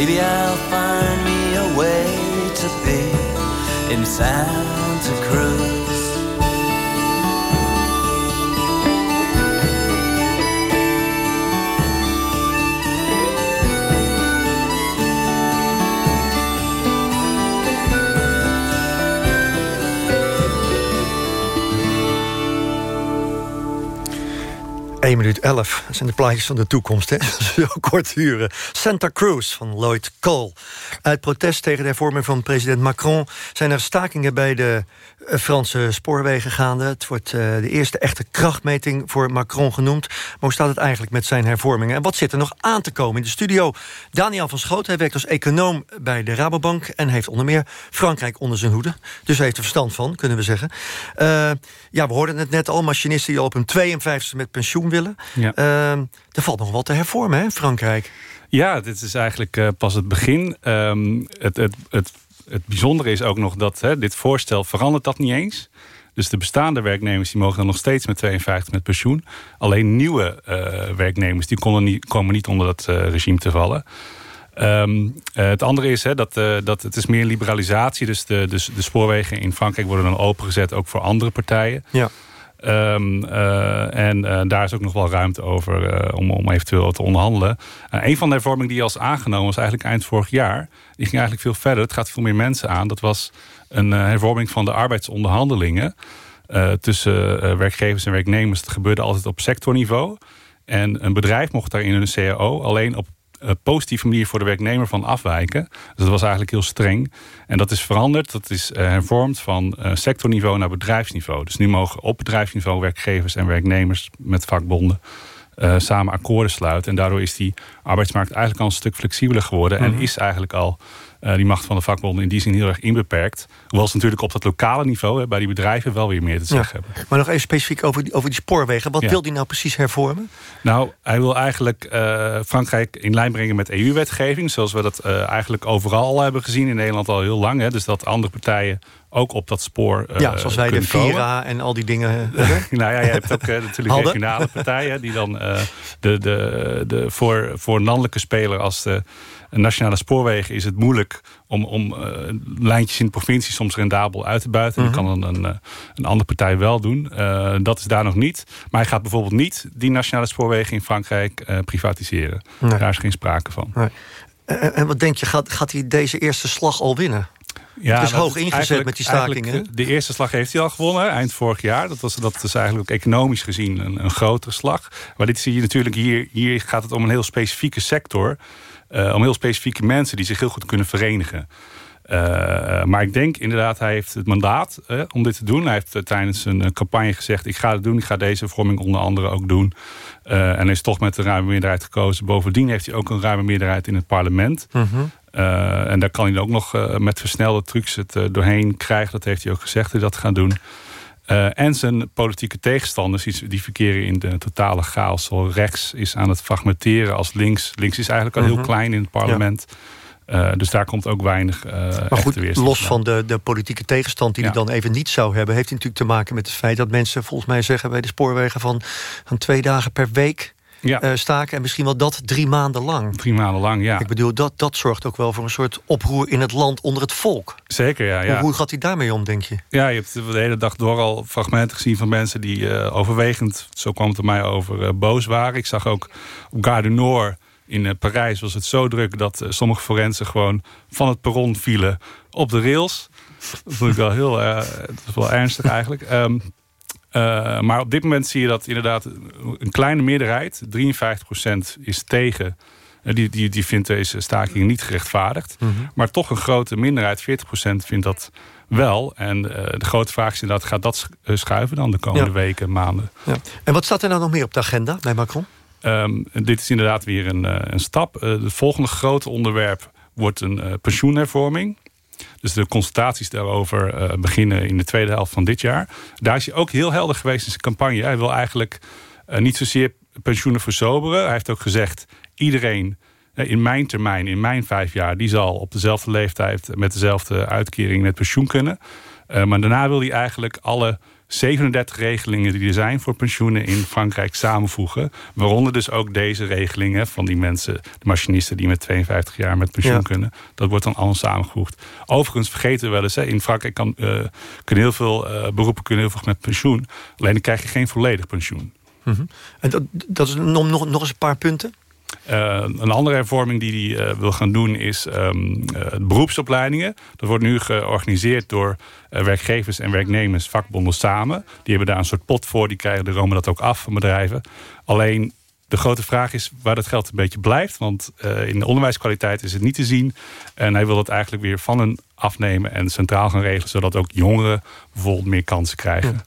Maybe I'll find me a way to be in Santa Cruz. Eén minuut 11. Dat zijn de plaatjes van de toekomst, hè? (laughs) Zo kort huren. Santa Cruz van Lloyd Cole. Uit protest tegen de hervorming van president Macron... zijn er stakingen bij de Franse spoorwegen gaande. Het wordt uh, de eerste echte krachtmeting voor Macron genoemd. Maar hoe staat het eigenlijk met zijn hervormingen? En wat zit er nog aan te komen? In de studio Daniel van Schoot. Hij werkt als econoom bij de Rabobank... en heeft onder meer Frankrijk onder zijn hoede. Dus hij heeft er verstand van, kunnen we zeggen. Uh, ja, we hoorden het net al. Machinisten die op hun 52 met pensioen willen. Ja. Uh, er valt nog wat te hervormen, hè, in Frankrijk? Ja, dit is eigenlijk uh, pas het begin. Um, het, het, het, het bijzondere is ook nog dat hè, dit voorstel verandert dat niet eens. Dus de bestaande werknemers die mogen dan nog steeds met 52 met pensioen. Alleen nieuwe eh, werknemers die konden niet, komen niet onder dat eh, regime te vallen. Ehm, eh, het andere is dat, eh, dat het is meer liberalisatie. Dus de, de, de spoorwegen in Frankrijk worden dan opengezet ook voor andere partijen. Ja. Ehm, eh, en eh, daar is ook nog wel ruimte over eh, om, om eventueel te onderhandelen. Een van de hervormingen die al is aangenomen was eigenlijk eind vorig jaar. Die ging eigenlijk veel verder. Het gaat veel meer mensen aan. Dat was een hervorming van de arbeidsonderhandelingen tussen werkgevers en werknemers. Het gebeurde altijd op sectorniveau. En een bedrijf mocht daar in een CAO alleen op positieve manier voor de werknemer van afwijken. Dus dat was eigenlijk heel streng. En dat is veranderd. Dat is eh, hervormd van eh, sectorniveau naar bedrijfsniveau. Dus nu mogen op bedrijfsniveau werkgevers en werknemers met vakbonden eh, samen akkoorden sluiten. En daardoor is die arbeidsmarkt eigenlijk al een stuk flexibeler geworden. Mhm. En is eigenlijk al eh, die macht van de vakbonden in die zin heel erg inbeperkt. Hoewel ze natuurlijk op dat lokale niveau hè, bij die bedrijven wel weer meer te zeggen hebben. Maar nog even specifiek over die, over die spoorwegen. Wat Ja. wil die nou precies hervormen? Nou, hij wil eigenlijk eh, Frankrijk in lijn brengen met EU-wetgeving. Zoals we dat eh, eigenlijk overal al hebben gezien. In Nederland al heel lang. Hè, dus dat andere partijen ook op dat spoor eh, ja, zoals wij de komen. Vira en al die dingen. (laughs) nou ja, je hebt ook (laughs) natuurlijk Hadden. regionale partijen... die dan de, de, de, voor, voor een landelijke speler als de nationale spoorwegen... is het moeilijk om, om eh, lijntjes in de provincie soms rendabel uit te buiten. Mhm. Dat kan dan een, eh, een andere partij wel doen. Eh, dat is daar nog niet. Maar hij gaat bijvoorbeeld niet die nationale spoorwegen in Frankrijk privatiseren. Nee. Daar is geen sprake van. Nee. En, en wat denk je, gaat, gaat hij deze eerste slag al winnen? het is hoog ingezet met die stakingen. De, de eerste slag heeft hij al gewonnen, eind vorig jaar. Dat, was, dat is eigenlijk ook economisch gezien een, een grotere slag. Maar dit zie je natuurlijk hier. Hier gaat het om een heel specifieke sector. Eh, om heel specifieke mensen die zich heel goed kunnen verenigen. Eh, maar ik denk inderdaad, hij heeft het mandaat eh, om dit te doen. Hij heeft eh, tijdens een campagne gezegd... ik ga het doen, ik ga deze vorming onder andere ook doen. En is toch met een ruime meerderheid gekozen. Bovendien heeft hij ook een ruime meerderheid in het parlement. Mhm. En daar kan hij ook nog met versnelde trucs het doorheen krijgen. Dat heeft hij ook gezegd dat hij dat gaat doen. Eh, en zijn politieke tegenstanders, die, verkeren in de totale chaos. Rechts is aan het fragmenteren als links. Links is eigenlijk al heel Mhm. klein in het parlement. Eh, dus daar komt ook weinig eh Maar goed, los van. van de, de politieke tegenstand die Ja. hij dan even niet zou hebben... heeft hij natuurlijk te maken met het feit dat mensen volgens mij zeggen... bij de spoorwegen van, van twee dagen per week Ja. eh, staken... en misschien wel dat drie maanden lang. Drie maanden lang, ja. Ik bedoel, dat, dat zorgt ook wel voor een soort oproer in het land onder het volk. Zeker, ja. ja. Hoe, hoe gaat hij daarmee om, denk je? Ja, je hebt de hele dag door al fragmenten gezien van mensen die eh, overwegend, zo kwam het er mij over, eh, boos waren. Ik zag ook op Gare du Nord in Parijs was het zo druk dat sommige forensen gewoon van het perron vielen op de rails. Dat vond ik wel heel, dat is wel ernstig eigenlijk. Ehm, eh, maar op dit moment zie je dat inderdaad een kleine meerderheid, 53% is tegen. Eh, die, die, die vindt deze staking niet gerechtvaardigd. Maar toch een grote minderheid, 40% vindt dat wel. En eh, de grote vraag is inderdaad, gaat dat sch- schuiven dan de komende Ja. weken, maanden? Ja. En wat staat er nou nog meer op de agenda bij Macron? Ehm, dit is inderdaad weer een, een stap. Het volgende grote onderwerp wordt een pensioenhervorming. Dus de consultaties daarover eh, beginnen in de tweede helft van dit jaar. Daar is hij ook heel helder geweest in zijn campagne. Hij wil eigenlijk eh, niet zozeer pensioenen verzoberen. Hij heeft ook gezegd, iedereen eh, in mijn termijn, in mijn vijf jaar... die zal op dezelfde leeftijd met dezelfde uitkering met pensioen kunnen. Maar daarna wil hij eigenlijk alle 37 regelingen die er zijn voor pensioenen in Frankrijk samenvoegen. Waaronder dus ook deze regelingen van die mensen, de machinisten die met 52 jaar met pensioen Ja. kunnen. Dat wordt dan allemaal samengevoegd. Overigens vergeten we wel eens, hè, in Frankrijk kan, eh, kunnen heel veel eh, beroepen kunnen heel veel met pensioen. Alleen dan krijg je geen volledig pensioen. Mhm. En dat, dat is nog, nog, nog eens een paar punten. Eh, een andere hervorming die hij eh, wil gaan doen is eh, beroepsopleidingen. Dat wordt nu georganiseerd door werkgevers en werknemers, vakbonden samen. Die hebben daar een soort pot voor, die krijgen de romen dat ook af van bedrijven. Alleen de grote vraag is waar dat geld een beetje blijft. Want eh, in de onderwijskwaliteit is het niet te zien. En hij wil dat eigenlijk weer van hen afnemen en centraal gaan regelen... zodat ook jongeren bijvoorbeeld meer kansen krijgen.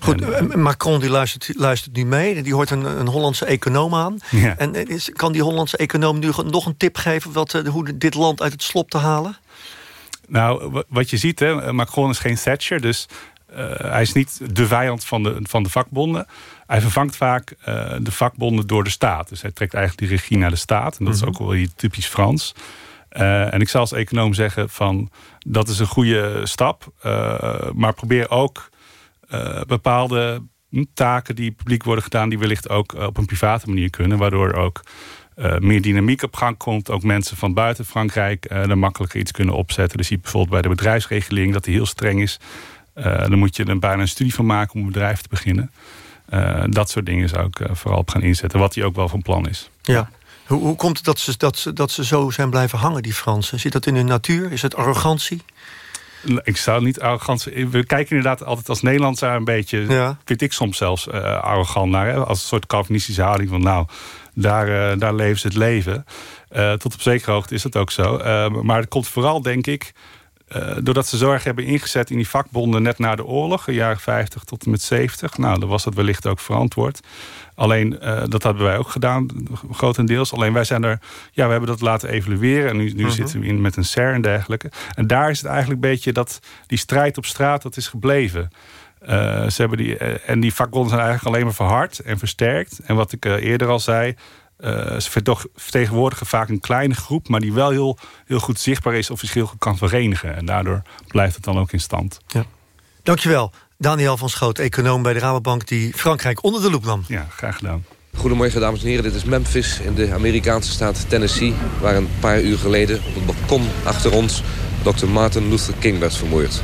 Goed, eh, Macron die luistert, luistert nu mee. Die hoort een, een Hollandse econoom aan. Ja. En eh, is, kan die Hollandse econoom nu nog een tip geven... Wat, hoe dit land uit het slop te halen? Nou, wa- wat je ziet, hè, Macron is geen Thatcher, dus hij is niet de vijand van de, van de vakbonden. Hij vervangt vaak eh, de vakbonden door de staat. Dus hij trekt eigenlijk die regie naar de staat. En dat is ook wel typisch Frans. Eh, en ik zal als econoom zeggen van dat is een goede stap. eh, maar probeer ook bepaalde hm, taken die publiek worden gedaan... die wellicht ook op een private manier kunnen. Waardoor ook uh, meer dynamiek op gang komt. Ook mensen van buiten Frankrijk uh, er makkelijker iets kunnen opzetten. Dus je ziet bijvoorbeeld bij de bedrijfsregeling dat die heel streng is. Uh, dan moet je er bijna een studie van maken om een bedrijf te beginnen. Dat soort dingen zou ik vooral op gaan inzetten. Wat die ook wel van plan is. Ja. Hoe, hoe komt het dat ze, dat, ze, dat ze zo zijn blijven hangen, die Fransen? Zit dat in hun natuur? Is het arrogantie? Ik zou niet arrogant We kijken inderdaad altijd als Nederland daar een beetje... Ja. vind ik soms zelfs arrogant naar. Hè? Als een soort Calvinistische houding van... nou, daar, uh, daar leven ze het leven. Uh, tot op zekere hoogte is dat ook zo. Maar het komt vooral, denk ik... doordat ze zorg hebben ingezet in die vakbonden... net na de oorlog, de jaren 50 tot en met 70. Nou, dan was dat wellicht ook verantwoord. Alleen, dat hebben wij ook gedaan, grotendeels. Alleen wij zijn er... Ja, we hebben dat laten evalueren. En nu, nu -huh. zitten we in met een SER en dergelijke. En daar is het eigenlijk een beetje dat... die strijd op straat, dat is gebleven. Uh, ze hebben die, en die vakbonden zijn eigenlijk alleen maar verhard en versterkt. En wat ik eerder al zei, ze vertegenwoordigen vaak een kleine groep... maar die wel heel, heel goed zichtbaar is of zich kan verenigen. En daardoor blijft het dan ook in stand. Ja. Dankjewel, Daniel van Schoot, econoom bij de Rabobank... die Frankrijk onder de loep nam. Ja, graag gedaan. Goedemorgen dames en heren, dit is Memphis in de Amerikaanse staat Tennessee... waar een paar uur geleden op het balkon achter ons... Dr. Martin Luther King werd vermoord.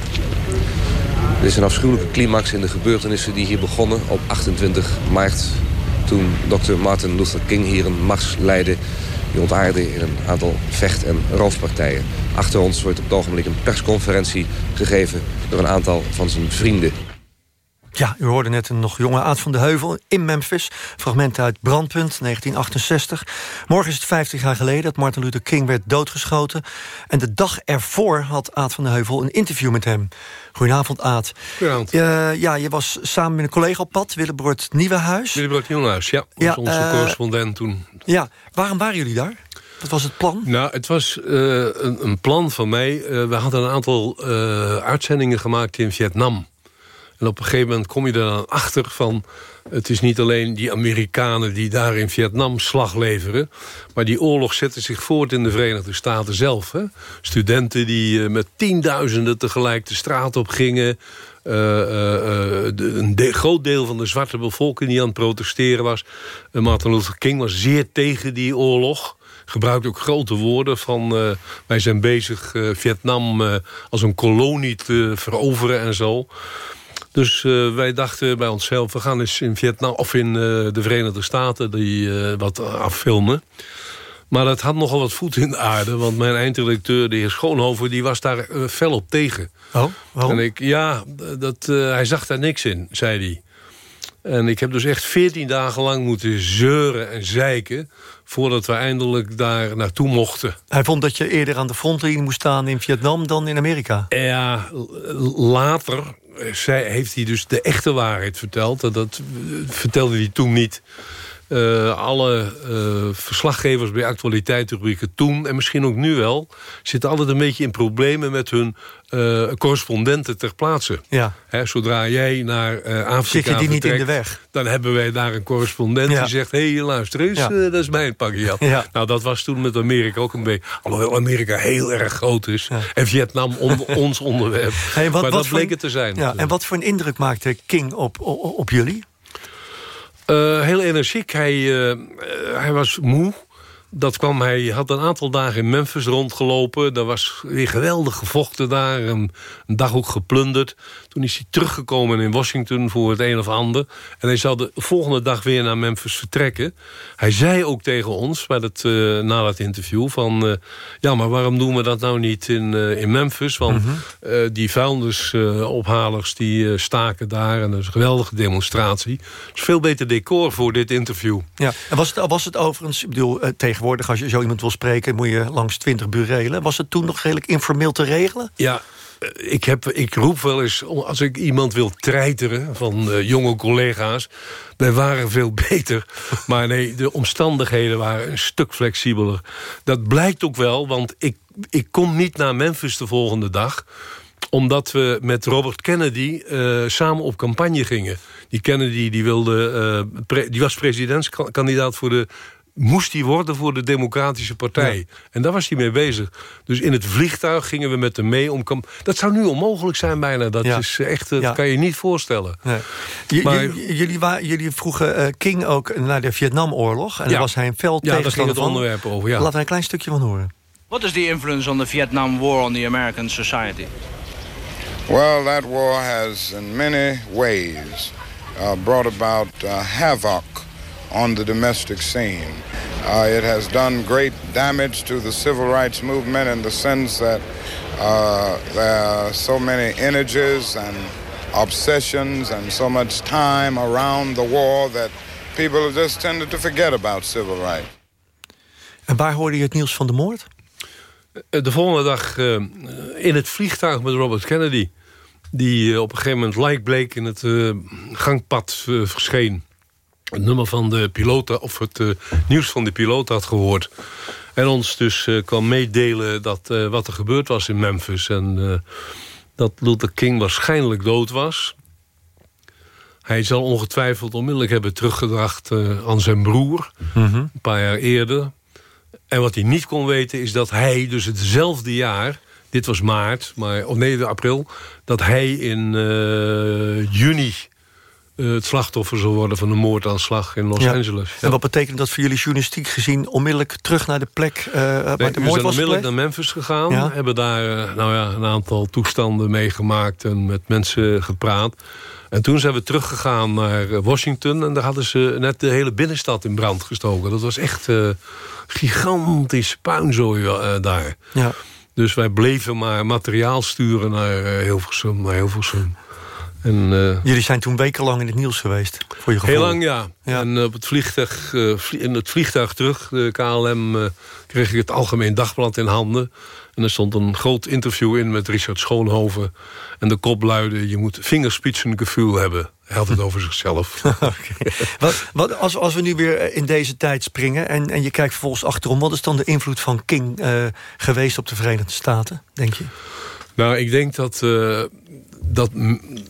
Dit is een afschuwelijke climax in de gebeurtenissen die hier begonnen op 28 maart. Toen Dr. Martin Luther King hier een mars leidde. Die ontaarde in een aantal vecht- en roofpartijen. Achter ons wordt op het ogenblik een persconferentie gegeven door een aantal van zijn vrienden. Ja, u hoorde net een nog jonge Aad van de Heuvel in Memphis. Fragment uit Brandpunt, 1968. Morgen is het 50 jaar geleden dat Martin Luther King werd doodgeschoten. En de dag ervoor had Aad van de Heuvel een interview met hem. Goedenavond, Aad. Goedenavond. Uh, ja, je was samen met een collega op pad, Willebroord Nieuwenhuis. Willebroord Nieuwenhuis, ja. Dat ja, was onze uh, correspondent toen. Ja, waarom waren jullie daar? Wat was het plan? Nou, het was uh, een, een, plan van mij. we hadden een aantal uitzendingen gemaakt in Vietnam. En op een gegeven moment kom je er dan achter van... het is niet alleen die Amerikanen die daar in Vietnam slag leveren... maar die oorlog zette zich voort in de Verenigde Staten zelf. Hè? Studenten die uh, met tienduizenden tegelijk de straat op gingen... Uh, de, een groot deel van de zwarte bevolking die aan het protesteren was. Martin Luther King was zeer tegen die oorlog gebruikt ook grote woorden van... Wij zijn bezig Vietnam als een kolonie te veroveren en zo. Dus uh, wij dachten bij onszelf, we gaan eens in Vietnam of in uh, de Verenigde Staten die uh, wat afilmen. Maar dat had nogal wat voet in de aarde. Want mijn eindredacteur, de heer Schoonhoven, die was daar fel op tegen. Oh, waarom? En ik, ja, dat, hij zag daar niks in, zei hij. En ik heb dus echt veertien dagen lang moeten zeuren en zeiken... voordat we eindelijk daar naartoe mochten. Hij vond dat je eerder aan de frontlinie moest staan in Vietnam dan in Amerika. Ja, later zij, heeft hij dus de echte waarheid verteld. En dat vertelde hij toen niet. Uh, alle uh, verslaggevers bij actualiteitsrubrieken toen... en misschien ook nu wel... zitten altijd een beetje in problemen met hun uh, correspondenten ter plaatse. Ja. Hè, zodra jij naar Afrika Zit je die niet in de weg? Dan hebben wij daar een correspondent ja. die zegt... hé, hey, luister eens, ja. dat is mijn pakje. (laughs) Ja. Nou, dat was toen met Amerika ook een beetje... alhoewel Amerika heel erg groot is... en Vietnam on, (laughs) ons onderwerp. Hey, wat, maar wat dat bleek het te zijn. Ja, en wat voor een indruk maakte King op, op, op jullie? Uh, heel energiek. Hij, uh, hij was moe. Dat kwam, hij had een aantal dagen in Memphis rondgelopen. Er was weer geweldig gevochten daar. Een, een dag ook geplunderd. Toen is hij teruggekomen in Washington voor het een of ander. En hij zou de volgende dag weer naar Memphis vertrekken. Hij zei ook tegen ons bij het, uh, na dat interview... van uh, ja, maar waarom doen we dat nou niet in, uh, in Memphis? Want mm -hmm. die vuilnisophalers die staken daar... en dat is een geweldige demonstratie. Het is veel beter decor voor dit interview. Ja, en was het, was het overigens... ik bedoel, tegenwoordig als je zo iemand wil spreken... moet je langs twintig burelen. Was het toen nog redelijk informeel te regelen? Ja, ik, heb, ik roep wel eens, als ik iemand wil treiteren van uh, jonge collega's... wij waren veel (laughs) beter. Maar nee, de omstandigheden waren een stuk flexibeler. Dat blijkt ook wel, want ik, ik kom niet naar Memphis de volgende dag omdat we met Robert Kennedy uh, samen op campagne gingen. Die Kennedy die wilde, die was presidentskandidaat voor de moest hij worden voor de Democratische Partij. En daar was hij mee bezig. Dus in het vliegtuig gingen we met hem mee. Om dat zou nu onmogelijk zijn bijna. Dat Ja. is echt, dat Ja. kan je niet voorstellen. Nee. Maar- jullie, jullie vroegen eh, King ook naar de Vietnamoorlog. En Ja. daar was hij een fel Ja, daar ging tegenstander het van. onderwerp over, ja. Laten we een klein stukje van horen. What is the influence on the Vietnam War on the American society? Well, that war has in many ways uh, brought about uh, havoc on the domestic scene. Uh, it has done great damage to the civil rights movement in the sense that uh, there are so many energies and obsessions and so much time around the war that people just tended to forget about civil rights. En waar hoorde je het nieuws van de moord? Eh, De volgende dag eh, in het vliegtuig met Robert Kennedy... die eh, op een gegeven moment like bleek in het eh, gangpad verscheen. Het nummer van de piloot, of het eh, nieuws van de piloot had gehoord. En ons dus eh, kwam meedelen dat, eh, wat er gebeurd was in Memphis. En dat Luther King waarschijnlijk dood was. Hij zal ongetwijfeld onmiddellijk hebben teruggebracht eh, aan zijn broer. Een paar jaar eerder. En wat hij niet kon weten is dat hij dus hetzelfde jaar... dit was maart, maar, of nee, april... dat hij in juni het slachtoffer zal worden... van een moordaanslag in Los Ja. Angeles. En wat betekent dat voor jullie journalistiek gezien... onmiddellijk terug naar de plek eh, waar Nee, de we moord zijn was onmiddellijk naar Memphis gegaan. Ja. Hebben daar eh, nou ja, een aantal toestanden meegemaakt... en met mensen gepraat. En toen zijn we teruggegaan naar eh, Washington... en daar hadden ze net de hele binnenstad in brand gestoken. Dat was echt eh gigantisch puinzooi eh, daar. Ja. Dus wij bleven maar materiaal sturen naar eh, Hilversum. Naar Hilversum. En, eh, Jullie zijn toen wekenlang in het nieuws geweest, voor je gevoel. Heel lang, ja. En eh, op het vliegtuig, eh, vlie- in het vliegtuig terug, de KLM, kreeg ik het Algemeen Dagblad in handen. En er stond een groot interview in met Richard Schoonhoven. En de kop luidde, je moet vingerspitsengevoel hebben. Hij had het over zichzelf. (laughs) Wat, wat, als, als we nu weer in deze tijd springen en, en je kijkt vervolgens achterom... wat is dan de invloed van King geweest op de Verenigde Staten, denk je? Nou, ik denk dat, dat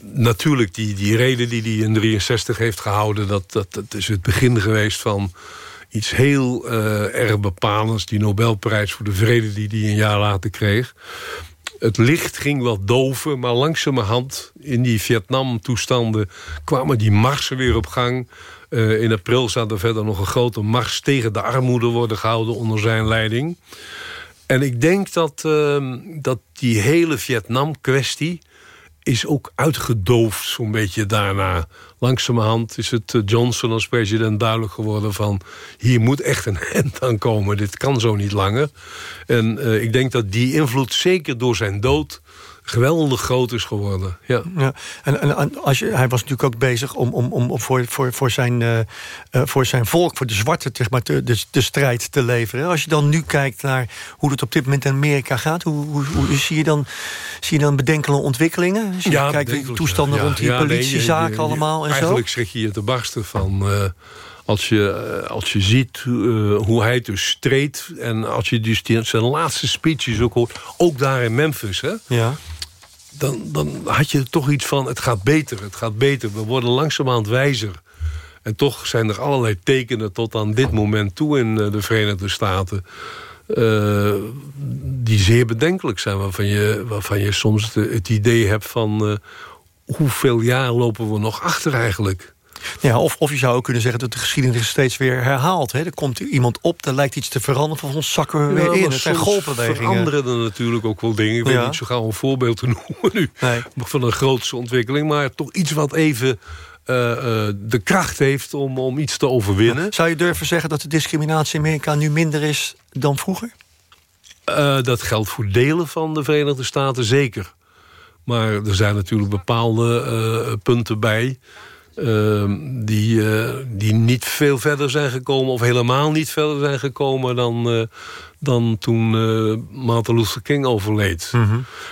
natuurlijk die, die reden die hij in 63 heeft gehouden... Dat, dat, dat is het begin geweest van iets heel eh, erg bepalends. Die Nobelprijs voor de vrede die hij een jaar later kreeg. Het licht ging wat doven, maar langzamerhand in die Vietnam-toestanden... kwamen die marsen weer op gang. Eh, in april zou er verder nog een grote mars tegen de armoede worden gehouden onder zijn leiding. En ik denk dat, ehm, dat die hele Vietnam-kwestie is ook uitgedoofd zo'n beetje daarna. Langzamerhand is het eh, Johnson als president duidelijk geworden van... hier moet echt een end aan komen, dit kan zo niet langer. En eh, ik denk dat die invloed zeker door zijn dood geweldig groot is geworden. Ja. Ja, en, en, en als je, hij was natuurlijk ook bezig om, om, om voor, voor, voor, zijn, eh, eh, voor zijn volk, voor de zwarte, zeg maar, de, de, de strijd te leveren. Als je dan nu kijkt naar hoe het op dit moment in Amerika gaat, hoe, hoe, hoe zie, je dan, zie je dan bedenkelijke ontwikkelingen? Als je kijkt naar de toestanden ja. rond die Ja, nee, je- allemaal en zo? Eigenlijk schrik je je te barsten van... eh, als, je, als je ziet hoe hij dus streed... en als je dus die, zijn laatste speeches ook hoort... ook daar in Memphis, hè, Ja. Dan, dan had je toch iets van... het gaat beter, het gaat beter. We worden langzamerhand wijzer. En toch zijn er allerlei tekenen tot aan dit moment toe... in eh, de Verenigde Staten... eh, die zeer bedenkelijk zijn. Waarvan je, waarvan je soms het idee hebt van... eh, hoeveel jaar lopen we nog achter eigenlijk? Ja, of, of je zou ook kunnen zeggen dat de geschiedenis steeds weer herhaalt. Hè? Er komt iemand op, er lijkt iets te veranderen... vervolgens zakken we weer Ja, in. Het zijn golfbewegingen. veranderen er natuurlijk ook wel dingen. Ik weet niet zo gauw een voorbeeld te (laughs) noemen nu. Van een grootste ontwikkeling. Maar toch iets wat even eh, eh, de kracht heeft om, om iets te overwinnen. Zou je durven zeggen dat de discriminatie in Amerika nu minder is dan vroeger? Eh, dat geldt voor delen van de Verenigde Staten zeker. Maar er zijn natuurlijk bepaalde punten bij... eh, die, eh, die niet veel verder zijn gekomen... of helemaal niet verder zijn gekomen dan, eh, dan toen eh Martin Luther King overleed.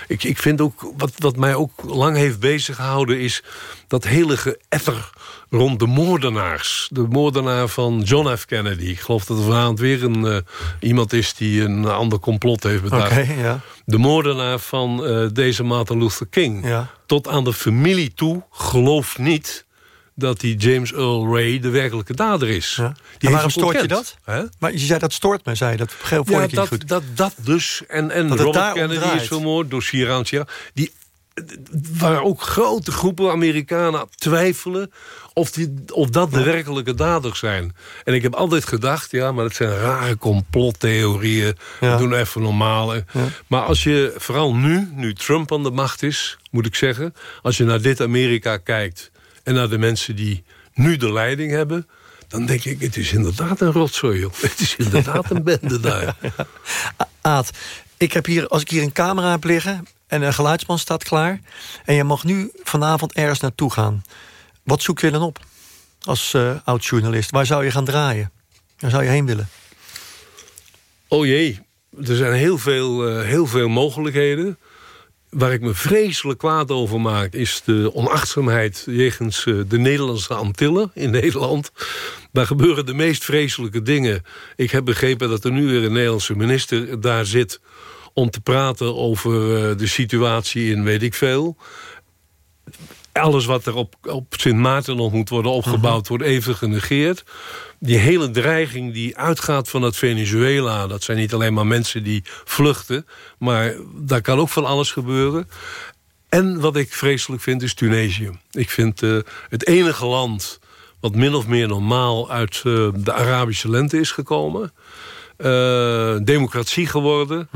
ik, ik vind ook, wat, wat mij ook lang heeft bezig gehouden... is dat hele geëffer rond de moordenaars. De moordenaar van John F. Kennedy. Ik geloof dat er vanavond weer een, iemand is... die een ander complot heeft bedacht. Ja. De moordenaar van deze Martin Luther King. Tot aan de familie toe gelooft niet dat die James Earl Ray de werkelijke dader is. Die en waarom stoort je dat? Maar je zei dat stoort me, zei je. Dat begreep Ja, ik niet dat, goed. dat, dat dus. En, en Dat Robert Kennedy is vermoord door Shiran Shiran. Die, waar ook grote groepen Amerikanen twijfelen... Of, die, of dat de werkelijke daders zijn. En ik heb altijd gedacht, ja, maar dat zijn rare complottheorieën. We doen even normaal. Maar als je, vooral nu, nu Trump aan de macht is... moet ik zeggen, als je naar dit Amerika kijkt... en naar de mensen die nu de leiding hebben... dan denk ik, het is inderdaad een rotzooi. joh. Het is inderdaad een bende (laughs) daar. Aad, ik heb hier, als ik hier een camera heb liggen... en een geluidsman staat klaar... en je mag nu vanavond ergens naartoe gaan... wat zoek je dan op als eh, oud-journalist? Waar zou je gaan draaien? Waar zou je heen willen? Oh jee, er zijn heel veel, eh, heel veel mogelijkheden. Waar ik me vreselijk kwaad over maak... is de onachtzaamheid jegens eh, de Nederlandse Antillen in (laughs) Nederland. Daar gebeuren de meest vreselijke dingen. Ik heb begrepen dat er nu weer een Nederlandse minister daar zit... om te praten over eh, de situatie in weet ik veel alles wat er op, op Sint Maarten nog moet worden opgebouwd... wordt even genegeerd. Die hele dreiging die uitgaat van het Venezuela... dat zijn niet alleen maar mensen die vluchten... maar daar kan ook van alles gebeuren. En wat ik vreselijk vind is Tunesië. Ik vind eh, het enige land wat min of meer normaal... uit eh, de Arabische lente is gekomen. Eh, democratie geworden.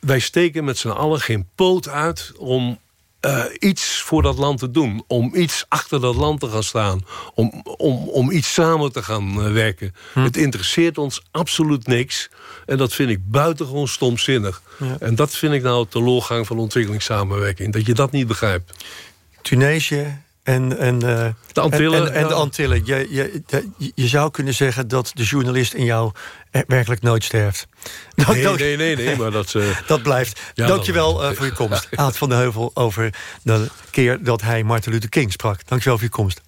Wij steken met z'n allen geen poot uit om eh, iets voor dat land te doen. Om iets achter dat land te gaan staan. Om, om, om iets samen te gaan eh, werken. Het interesseert ons absoluut niks. En dat vind ik buitengewoon stomzinnig. Ja. En dat vind ik nou de loorgang van ontwikkelingssamenwerking. Dat je dat niet begrijpt. Tunesië en, en, eh, De Antillen, en, en, en de. Antillen. Je, je, je, je zou kunnen zeggen dat de journalist in jou eh, werkelijk nooit sterft. Dat- Nee, nee, nee, nee, maar dat... eh, (laughs) Dat blijft. Ja, Dankjewel eh, voor je komst. (laughs) Aad van de Heuvel over de keer dat hij Martin Luther King sprak. Dankjewel voor je komst.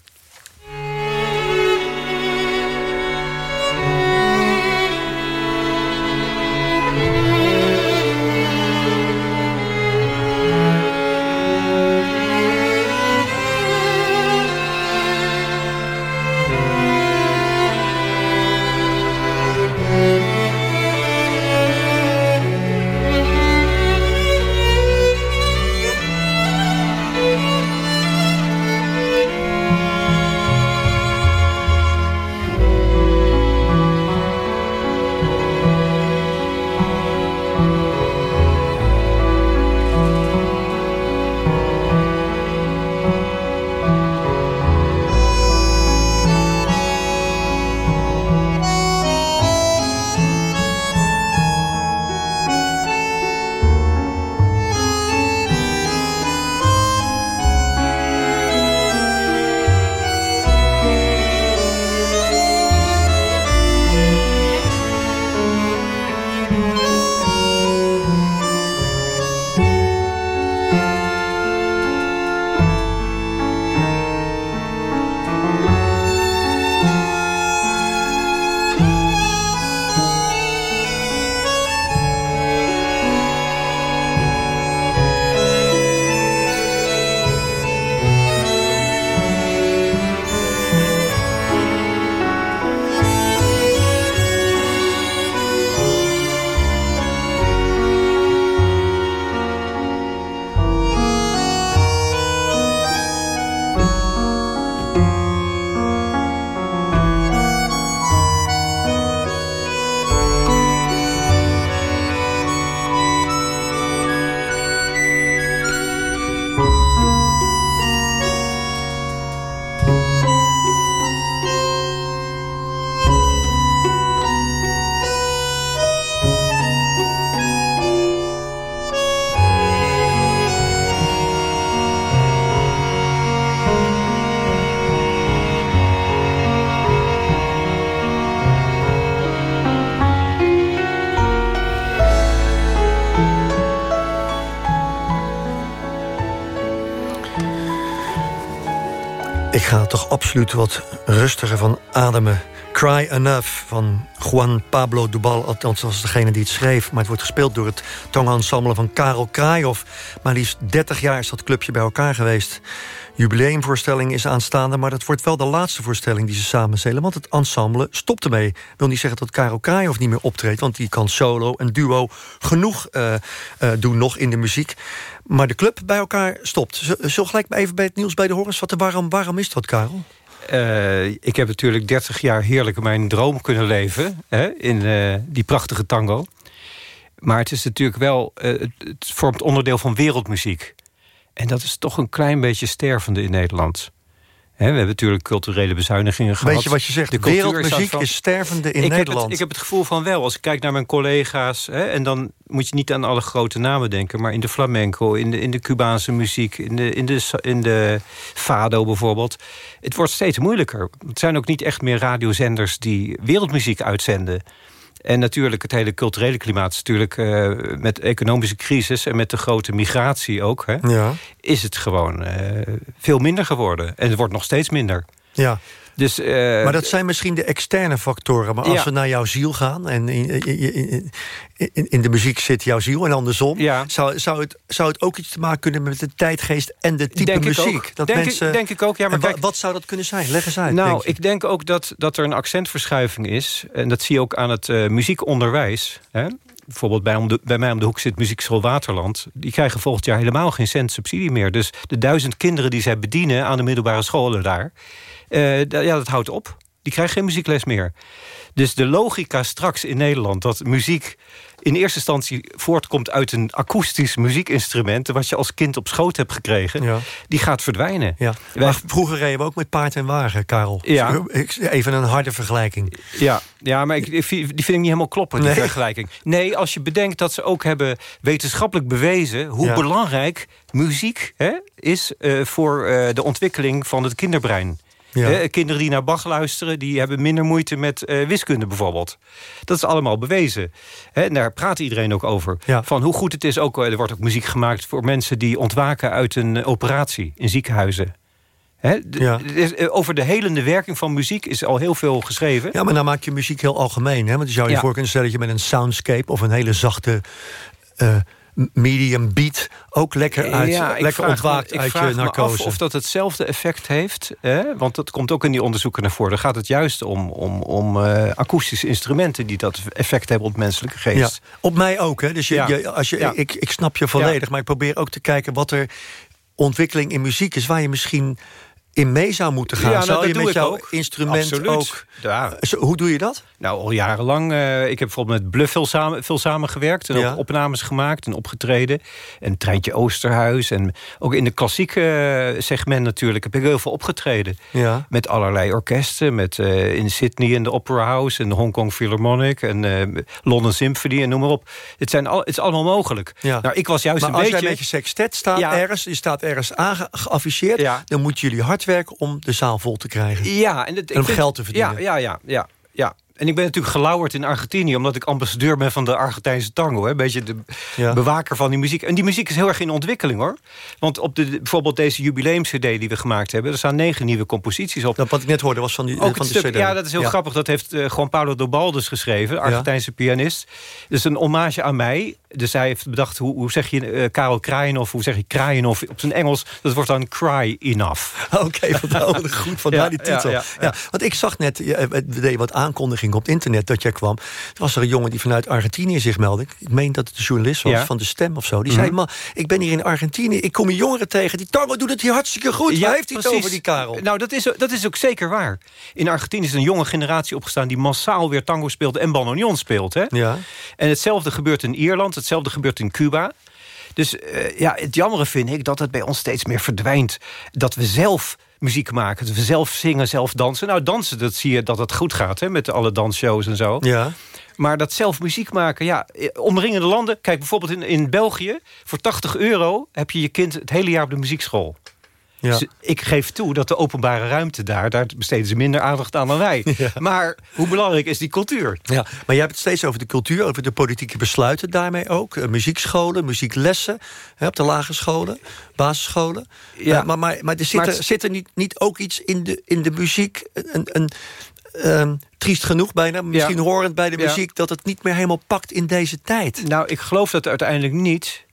Ga toch absoluut wat rustiger van ademen Cry Enough van Juan Pablo Dubal. Althans, was degene die het schreef. Maar het wordt gespeeld door het tongensemble van Karel Krajov. Maar liefst 30 jaar is dat clubje bij elkaar geweest. Jubileumvoorstelling is aanstaande... maar dat wordt wel de laatste voorstelling die ze samen spelen. Want het ensemble stopt ermee. Wil niet zeggen dat Karel Krajov niet meer optreedt... want die kan solo en duo genoeg uh, uh, doen nog in de muziek. Maar de club bij elkaar stopt. Zullen gelijk even bij het nieuws bij de horens vatten? Waarom, waarom is dat, Karel? Uh, ik heb natuurlijk 30 jaar heerlijk mijn droom kunnen leven... Hè, in uh, die prachtige tango. Maar het is natuurlijk wel... Uh, het vormt onderdeel van wereldmuziek. En dat is toch een klein beetje stervende in Nederland. We hebben natuurlijk culturele bezuinigingen gehad. Weet je wat je zegt? De wereldmuziek is, van... is stervende in ik Nederland. Heb het, ik heb het gevoel van wel. Als ik kijk naar mijn collega's... En dan moet je niet aan alle grote namen denken... maar in de flamenco, in de, in de Cubaanse muziek... In de, in, de, in de fado bijvoorbeeld. Het wordt steeds moeilijker. Het zijn ook niet echt meer radiozenders... die wereldmuziek uitzenden. En natuurlijk het hele culturele klimaat is natuurlijk... Uh, met economische crisis en met de grote migratie ook... Hè, ja. is het gewoon uh, veel minder geworden. En het wordt nog steeds minder. Ja. Dus, uh, maar dat zijn misschien de externe factoren. Maar als Ja. we naar jouw ziel gaan... en in, in, in- in- de muziek zit jouw ziel en andersom... Zou, zou, het, zou het ook iets te maken kunnen met de tijdgeest... en de type Denk muziek? Dat Denk ik- denk ik ook, ja, maar kijk- wat zou dat kunnen zijn? Leg eens uit. Nou, denk ik denk ook dat, dat er een accentverschuiving is. En dat zie je ook aan het eh, muziekonderwijs. Hè? Bijvoorbeeld bij, om de, bij mij om de hoek zit Muziekschool Waterland. Die krijgen volgend jaar helemaal geen cent subsidie meer. Dus de duizend kinderen die zij bedienen aan de middelbare scholen daar... eh, ja, dat houdt op. Die krijgen geen muziekles meer. Dus de logica straks in Nederland dat muziek in eerste instantie voortkomt uit een akoestisch muziekinstrument... wat je als kind op schoot hebt gekregen, die gaat verdwijnen. Ja. Vroeger reden we ook met paard en wagen, Karel. Ja. Even een harde vergelijking. Ja, ja maar ik, die vind ik niet helemaal kloppen, die Nee. vergelijking. Nee, als je bedenkt dat ze ook hebben wetenschappelijk bewezen... hoe Ja. belangrijk muziek hè, is eh, voor eh, de ontwikkeling van het kinderbrein. Ja. Kinderen die naar Bach luisteren... die hebben minder moeite met eh, wiskunde bijvoorbeeld. Dat is allemaal bewezen. Hè, en daar praat iedereen ook over. Van hoe goed het is, ook, eh, er wordt ook muziek gemaakt... voor mensen die ontwaken uit een eh, operatie in ziekenhuizen. Over de helende werking van muziek is al heel veel geschreven. Ja, maar dan maak je muziek heel algemeen. Hè? Want je zou je Ja. voor kunnen stellen dat je met een soundscape... of een hele zachte medium beat... ook lekker, uit, Ja, lekker ontwaakt me- uit je narcose. of dat hetzelfde effect heeft. Hè? Want dat komt ook in die onderzoeken naar voren. Dan gaat het juist om, om, om eh, akoestische instrumenten... die dat effect hebben op menselijke geest. Ja, op mij ook. Hè? Dus je, Ja. je- als je, ik, ik snap je volledig, maar ik probeer ook te kijken... wat er ontwikkeling in muziek is... waar je misschien in mee zou moeten gaan. Ja, nou, zou je met jouw ook. instrument Absoluut. ook... Ja. Hoe doe je dat? Nou, al jarenlang. eh, ik heb bijvoorbeeld met Bluff veel, samen, veel samengewerkt. En Ja. ook opnames gemaakt en opgetreden. En Treintje Oosterhuis. En ook in de klassieke eh, segment natuurlijk heb ik heel veel opgetreden. Ja. Met allerlei orkesten. Met, eh, in Sydney in de Opera House. En de Hong Kong Philharmonic. En eh, London Symphony en noem maar op. Het, zijn al, het is allemaal mogelijk. Ja. Nou, ik was juist maar een als beetje... jij met je sextet staat ergens... je staat ergens aange- geafficheerd... Ja. dan moeten jullie hard werken om de zaal vol te krijgen. Ja, en, het, om vind- geld te verdienen. Ja, ja, ja, ja, ja. En ik ben natuurlijk gelauwerd in Argentinië... omdat ik ambassadeur ben van de Argentijnse tango. Hè? Een beetje de Ja. bewaker van die muziek. En die muziek is heel erg in ontwikkeling, hoor. Want op de, bijvoorbeeld deze jubileums-cd die we gemaakt hebben... er staan negen nieuwe composities op. Dat wat ik net hoorde was van, die, Ook van stuk, CD. ja, dat is heel Ja. grappig. Dat heeft eh, Juan Paulo Dobaldes geschreven, Argentijnse pianist. Dus een hommage aan mij. Dus hij heeft bedacht, hoe, hoe zeg je eh, Karel Kraaienhof, hoe zeg je Kraaienhof op zijn Engels? Dat wordt dan Cry Enough. (laughs) Oké, vandaar goed, vandaar (laughs) Ja, die titel. ja, Ja, ja, ja. want ik zag net, ja, we deden wat aankondiging op het internet dat jij kwam. Er was er een jongen die vanuit Argentinië zich meldde. Ik meen dat het de journalist was Ja. van De Stem of zo. Die Mhm. zei, man, ik ben hier in Argentinië. Ik kom hier jongeren tegen. Die tango doet het hier hartstikke goed. Waar heeft hij het over, die Karel? Nou, dat is, dat is ook zeker waar. In Argentinië is een jonge generatie opgestaan... die massaal weer tango speelt en bandoneon speelt. Hè? Ja. En hetzelfde gebeurt in Ierland, hetzelfde gebeurt in Cuba. Dus eh, ja, het jammere vind ik dat het bij ons steeds meer verdwijnt. Dat we zelf muziek maken, zelf zingen, zelf dansen. Nou, dansen, dat zie je dat het goed gaat hè, met alle dansshows en zo. Ja. Maar dat zelf muziek maken, ja, eh, omringende landen... Kijk, bijvoorbeeld in, in België, voor 80 euro... heb je je kind het hele jaar op de muziekschool. Ja. Dus ik geef toe dat de openbare ruimte daar... daar besteden ze minder aandacht aan dan wij. (laughs) Maar hoe belangrijk is die cultuur? Ja, maar jij hebt het steeds over de cultuur, over de politieke besluiten daarmee ook. Eh, muziekscholen, muzieklessen hè, op de lagere scholen, basisscholen. Ja. Eh, maar, maar, maar er zit, Maar er, zit er niet, niet ook iets in de, in de muziek... een, een, ehm, triest genoeg bijna, misschien horend bij de Ja. muziek... dat het niet meer helemaal pakt in deze tijd. Nou, ik geloof dat uiteindelijk niet.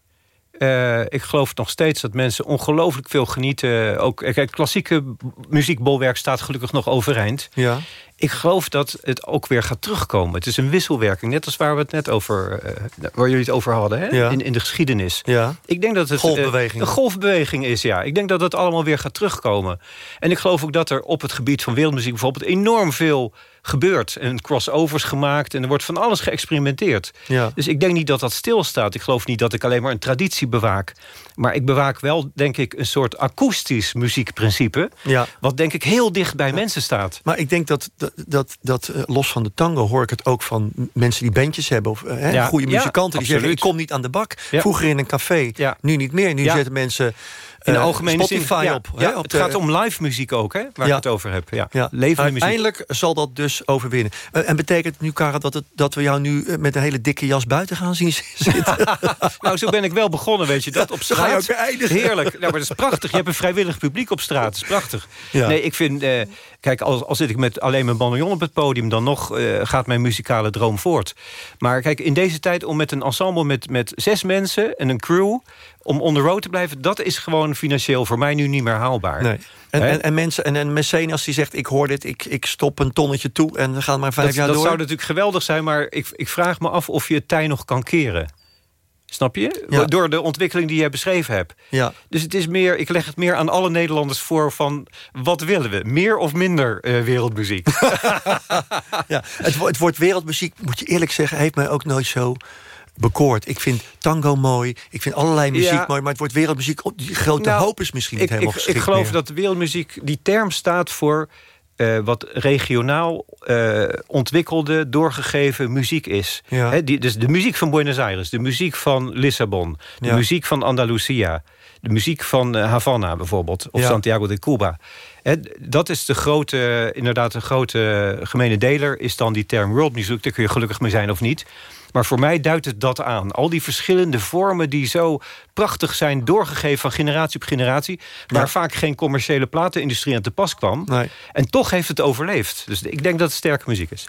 Eh, ik geloof nog steeds dat mensen ongelooflijk veel genieten. Ook, kijk, klassieke muziekbolwerk staat gelukkig nog overeind. Ja. Ik geloof dat het ook weer gaat terugkomen. Het is een wisselwerking, net als waar we het net over, eh, waar jullie het over hadden, hè? Ja. In, in de geschiedenis. Ja. Ik denk dat het eh, Golfbeweging. een golfbeweging is, ja. Ik denk dat het allemaal weer gaat terugkomen. En ik geloof ook dat er op het gebied van wereldmuziek bijvoorbeeld enorm veel gebeurt. En crossovers gemaakt en er wordt van alles geëxperimenteerd. Ja. Dus ik denk niet dat dat stilstaat. Ik geloof niet dat ik alleen maar een traditie bewaak. Maar ik bewaak wel, denk ik, een soort akoestisch muziekprincipe. Ja. Wat denk ik heel dicht bij mensen staat. Maar ik denk dat, dat, dat, dat eh, los van de tango hoor ik het ook van mensen die bandjes hebben... of eh, hè, Ja, goede muzikanten die zeggen... ik kom niet aan de bak. Vroeger in een café, nu niet meer. Nu zetten mensen In de eh, algemene Spotify zin, op. ja, het gaat om live muziek ook, hè, waar ik het over heb. Ja. Ja, Levende muziek. uiteindelijk zal dat dus overwinnen. Eh, en betekent het nu, Karel, dat, het, dat we jou nu eh, met een hele dikke jas buiten gaan zien (laughs) zitten? (laughs) nou, zo ben ik wel begonnen, weet je. Dat op (laughs) straat. Heerlijk. Nou, maar dat is prachtig. Je hebt een vrijwillig publiek op straat. Dat is prachtig. Ja. Nee, ik vind... eh, kijk, als, als zit ik met alleen mijn bandoneon op het podium... dan nog eh, gaat mijn muzikale droom voort. Maar kijk, in deze tijd om met een ensemble met, met zes mensen... en een crew, om on the road te blijven... dat is gewoon financieel voor mij nu niet meer haalbaar. Nee. En, en, en mensen, en een mecenas die zegt, ik hoor dit, ik, ik stop een tonnetje toe... en we gaan maar vijf dat jaar dat door. zou natuurlijk geweldig zijn, maar ik, ik vraag me af of je het tij nog kan keren. Snap je? Ja. Door de ontwikkeling die jij beschreven hebt. Ja. Dus het is meer, ik leg het meer aan alle Nederlanders voor van... wat willen we? Meer of minder eh, wereldmuziek? (laughs) ja, het, het woord wereldmuziek, moet je eerlijk zeggen... heeft mij ook nooit zo bekoord. Ik vind tango mooi, ik vind allerlei muziek Ja. mooi... maar het woord wereldmuziek, op die grote Nou, hoop is misschien ik, niet helemaal ik, geschikt ik geloof meer. dat wereldmuziek, die term staat voor... eh, wat regionaal eh, ontwikkelde, doorgegeven muziek is. Ja. Die, dus de muziek van Buenos Aires, de muziek van Lissabon... de Ja. muziek van Andalusia, de muziek van eh, Havana bijvoorbeeld... of. Santiago de Cuba. Dat is de grote, inderdaad de grote gemene deler... is dan die term world music, daar kun je gelukkig mee zijn of niet... Maar voor mij duidt het dat aan. Al die verschillende vormen die zo prachtig zijn doorgegeven van generatie op generatie... waar Ja. vaak geen commerciële platenindustrie aan te pas kwam. Nee. En toch heeft het overleefd. Dus ik denk dat het sterke muziek is.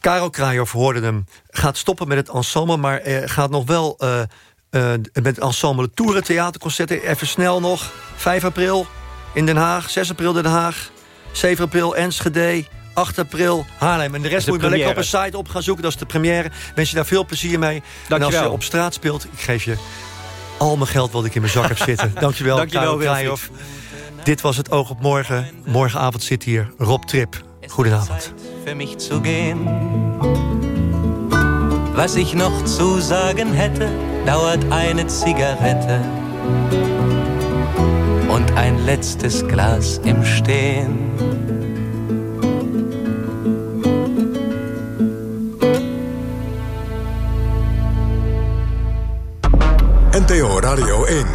Karel Krajov hoorde hem. Gaat stoppen met het ensemble, maar eh, gaat nog wel eh, eh, met het ensemble toeren, theaterconcerten. Even snel nog. 5 april in Den Haag, 6 april Den Haag, 7 april Enschede, 8 april Haarlem. En de rest De moet je maar lekker op een site op gaan zoeken. Dat is de première. Wens je daar veel plezier mee. En als je op straat speelt, ik geef je al mijn geld wat ik in mijn zak heb (laughs) zitten. Dankjewel, Dankjewel, Karel. Dit was het Oog op Morgen. Morgenavond zit hier Rob Trip. Goedenavond. für mich zu gehen. Was ich noch zu sagen hätte, dauert eine Zigarette und ein letztes Glas im Stehen. NTO Radio 1.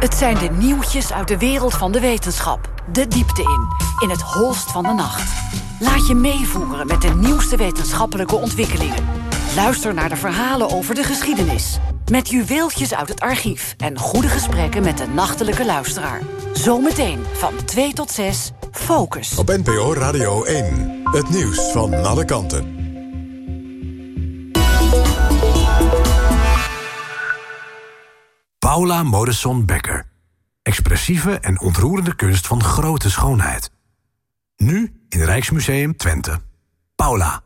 Het zijn de nieuwtjes uit de wereld van de wetenschap. De diepte in, in het holst van de nacht. Laat je meevoeren met de nieuwste wetenschappelijke ontwikkelingen. Luister naar de verhalen over de geschiedenis. Met juweeltjes uit het archief en goede gesprekken met de nachtelijke luisteraar. Zometeen van 2 tot 6, Focus. Op NPO Radio 1. Het nieuws van alle kanten. Paula Modesson Becker. Expressieve en ontroerende kunst van grote schoonheid. Nu in Rijksmuseum Twente. Paula.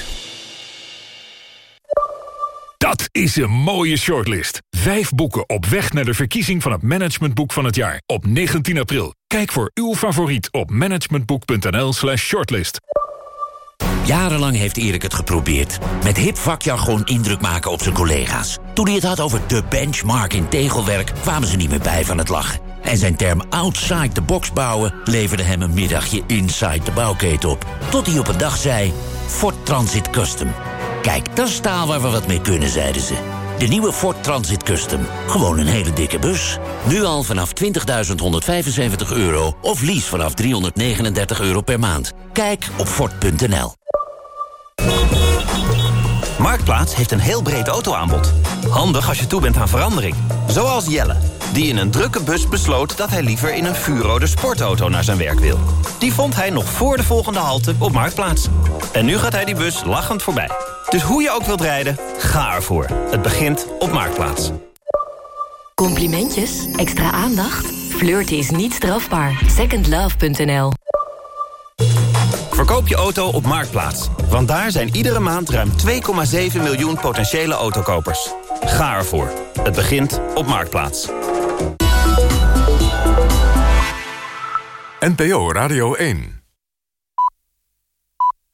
Dat is een mooie shortlist. Vijf boeken op weg naar de verkiezing van het managementboek van het jaar. Op 19 april. Kijk voor uw favoriet op managementboek.nl slash shortlist. Jarenlang heeft Erik het geprobeerd. Met hip vakjargon indruk maken op zijn collega's. Toen hij het had over de benchmark in tegelwerk... kwamen ze niet meer bij van het lachen. En zijn term outside the box bouwen... leverde hem een middagje inside de bouwketen op. Tot hij op een dag zei... Ford Transit Custom. Kijk, dat is taal waar we wat mee kunnen, zeiden ze. De nieuwe Ford Transit Custom. Gewoon een hele dikke bus. Nu al vanaf 20.175 euro of lease vanaf 339 euro per maand. Kijk op Ford.nl. Marktplaats heeft een heel breed autoaanbod. Handig als je toe bent aan verandering. Zoals Jelle, die in een drukke bus besloot... dat hij liever in een vuurrode sportauto naar zijn werk wil. Die vond hij nog voor de volgende halte op Marktplaats. En nu gaat hij die bus lachend voorbij. Dus hoe je ook wilt rijden, ga ervoor. Het begint op Marktplaats. Complimentjes? Extra aandacht? Flirten is niet strafbaar. Secondlove.nl Verkoop je auto op Marktplaats. Want daar zijn iedere maand ruim 2,7 miljoen potentiële autokopers. Ga ervoor. Het begint op Marktplaats. NPO Radio 1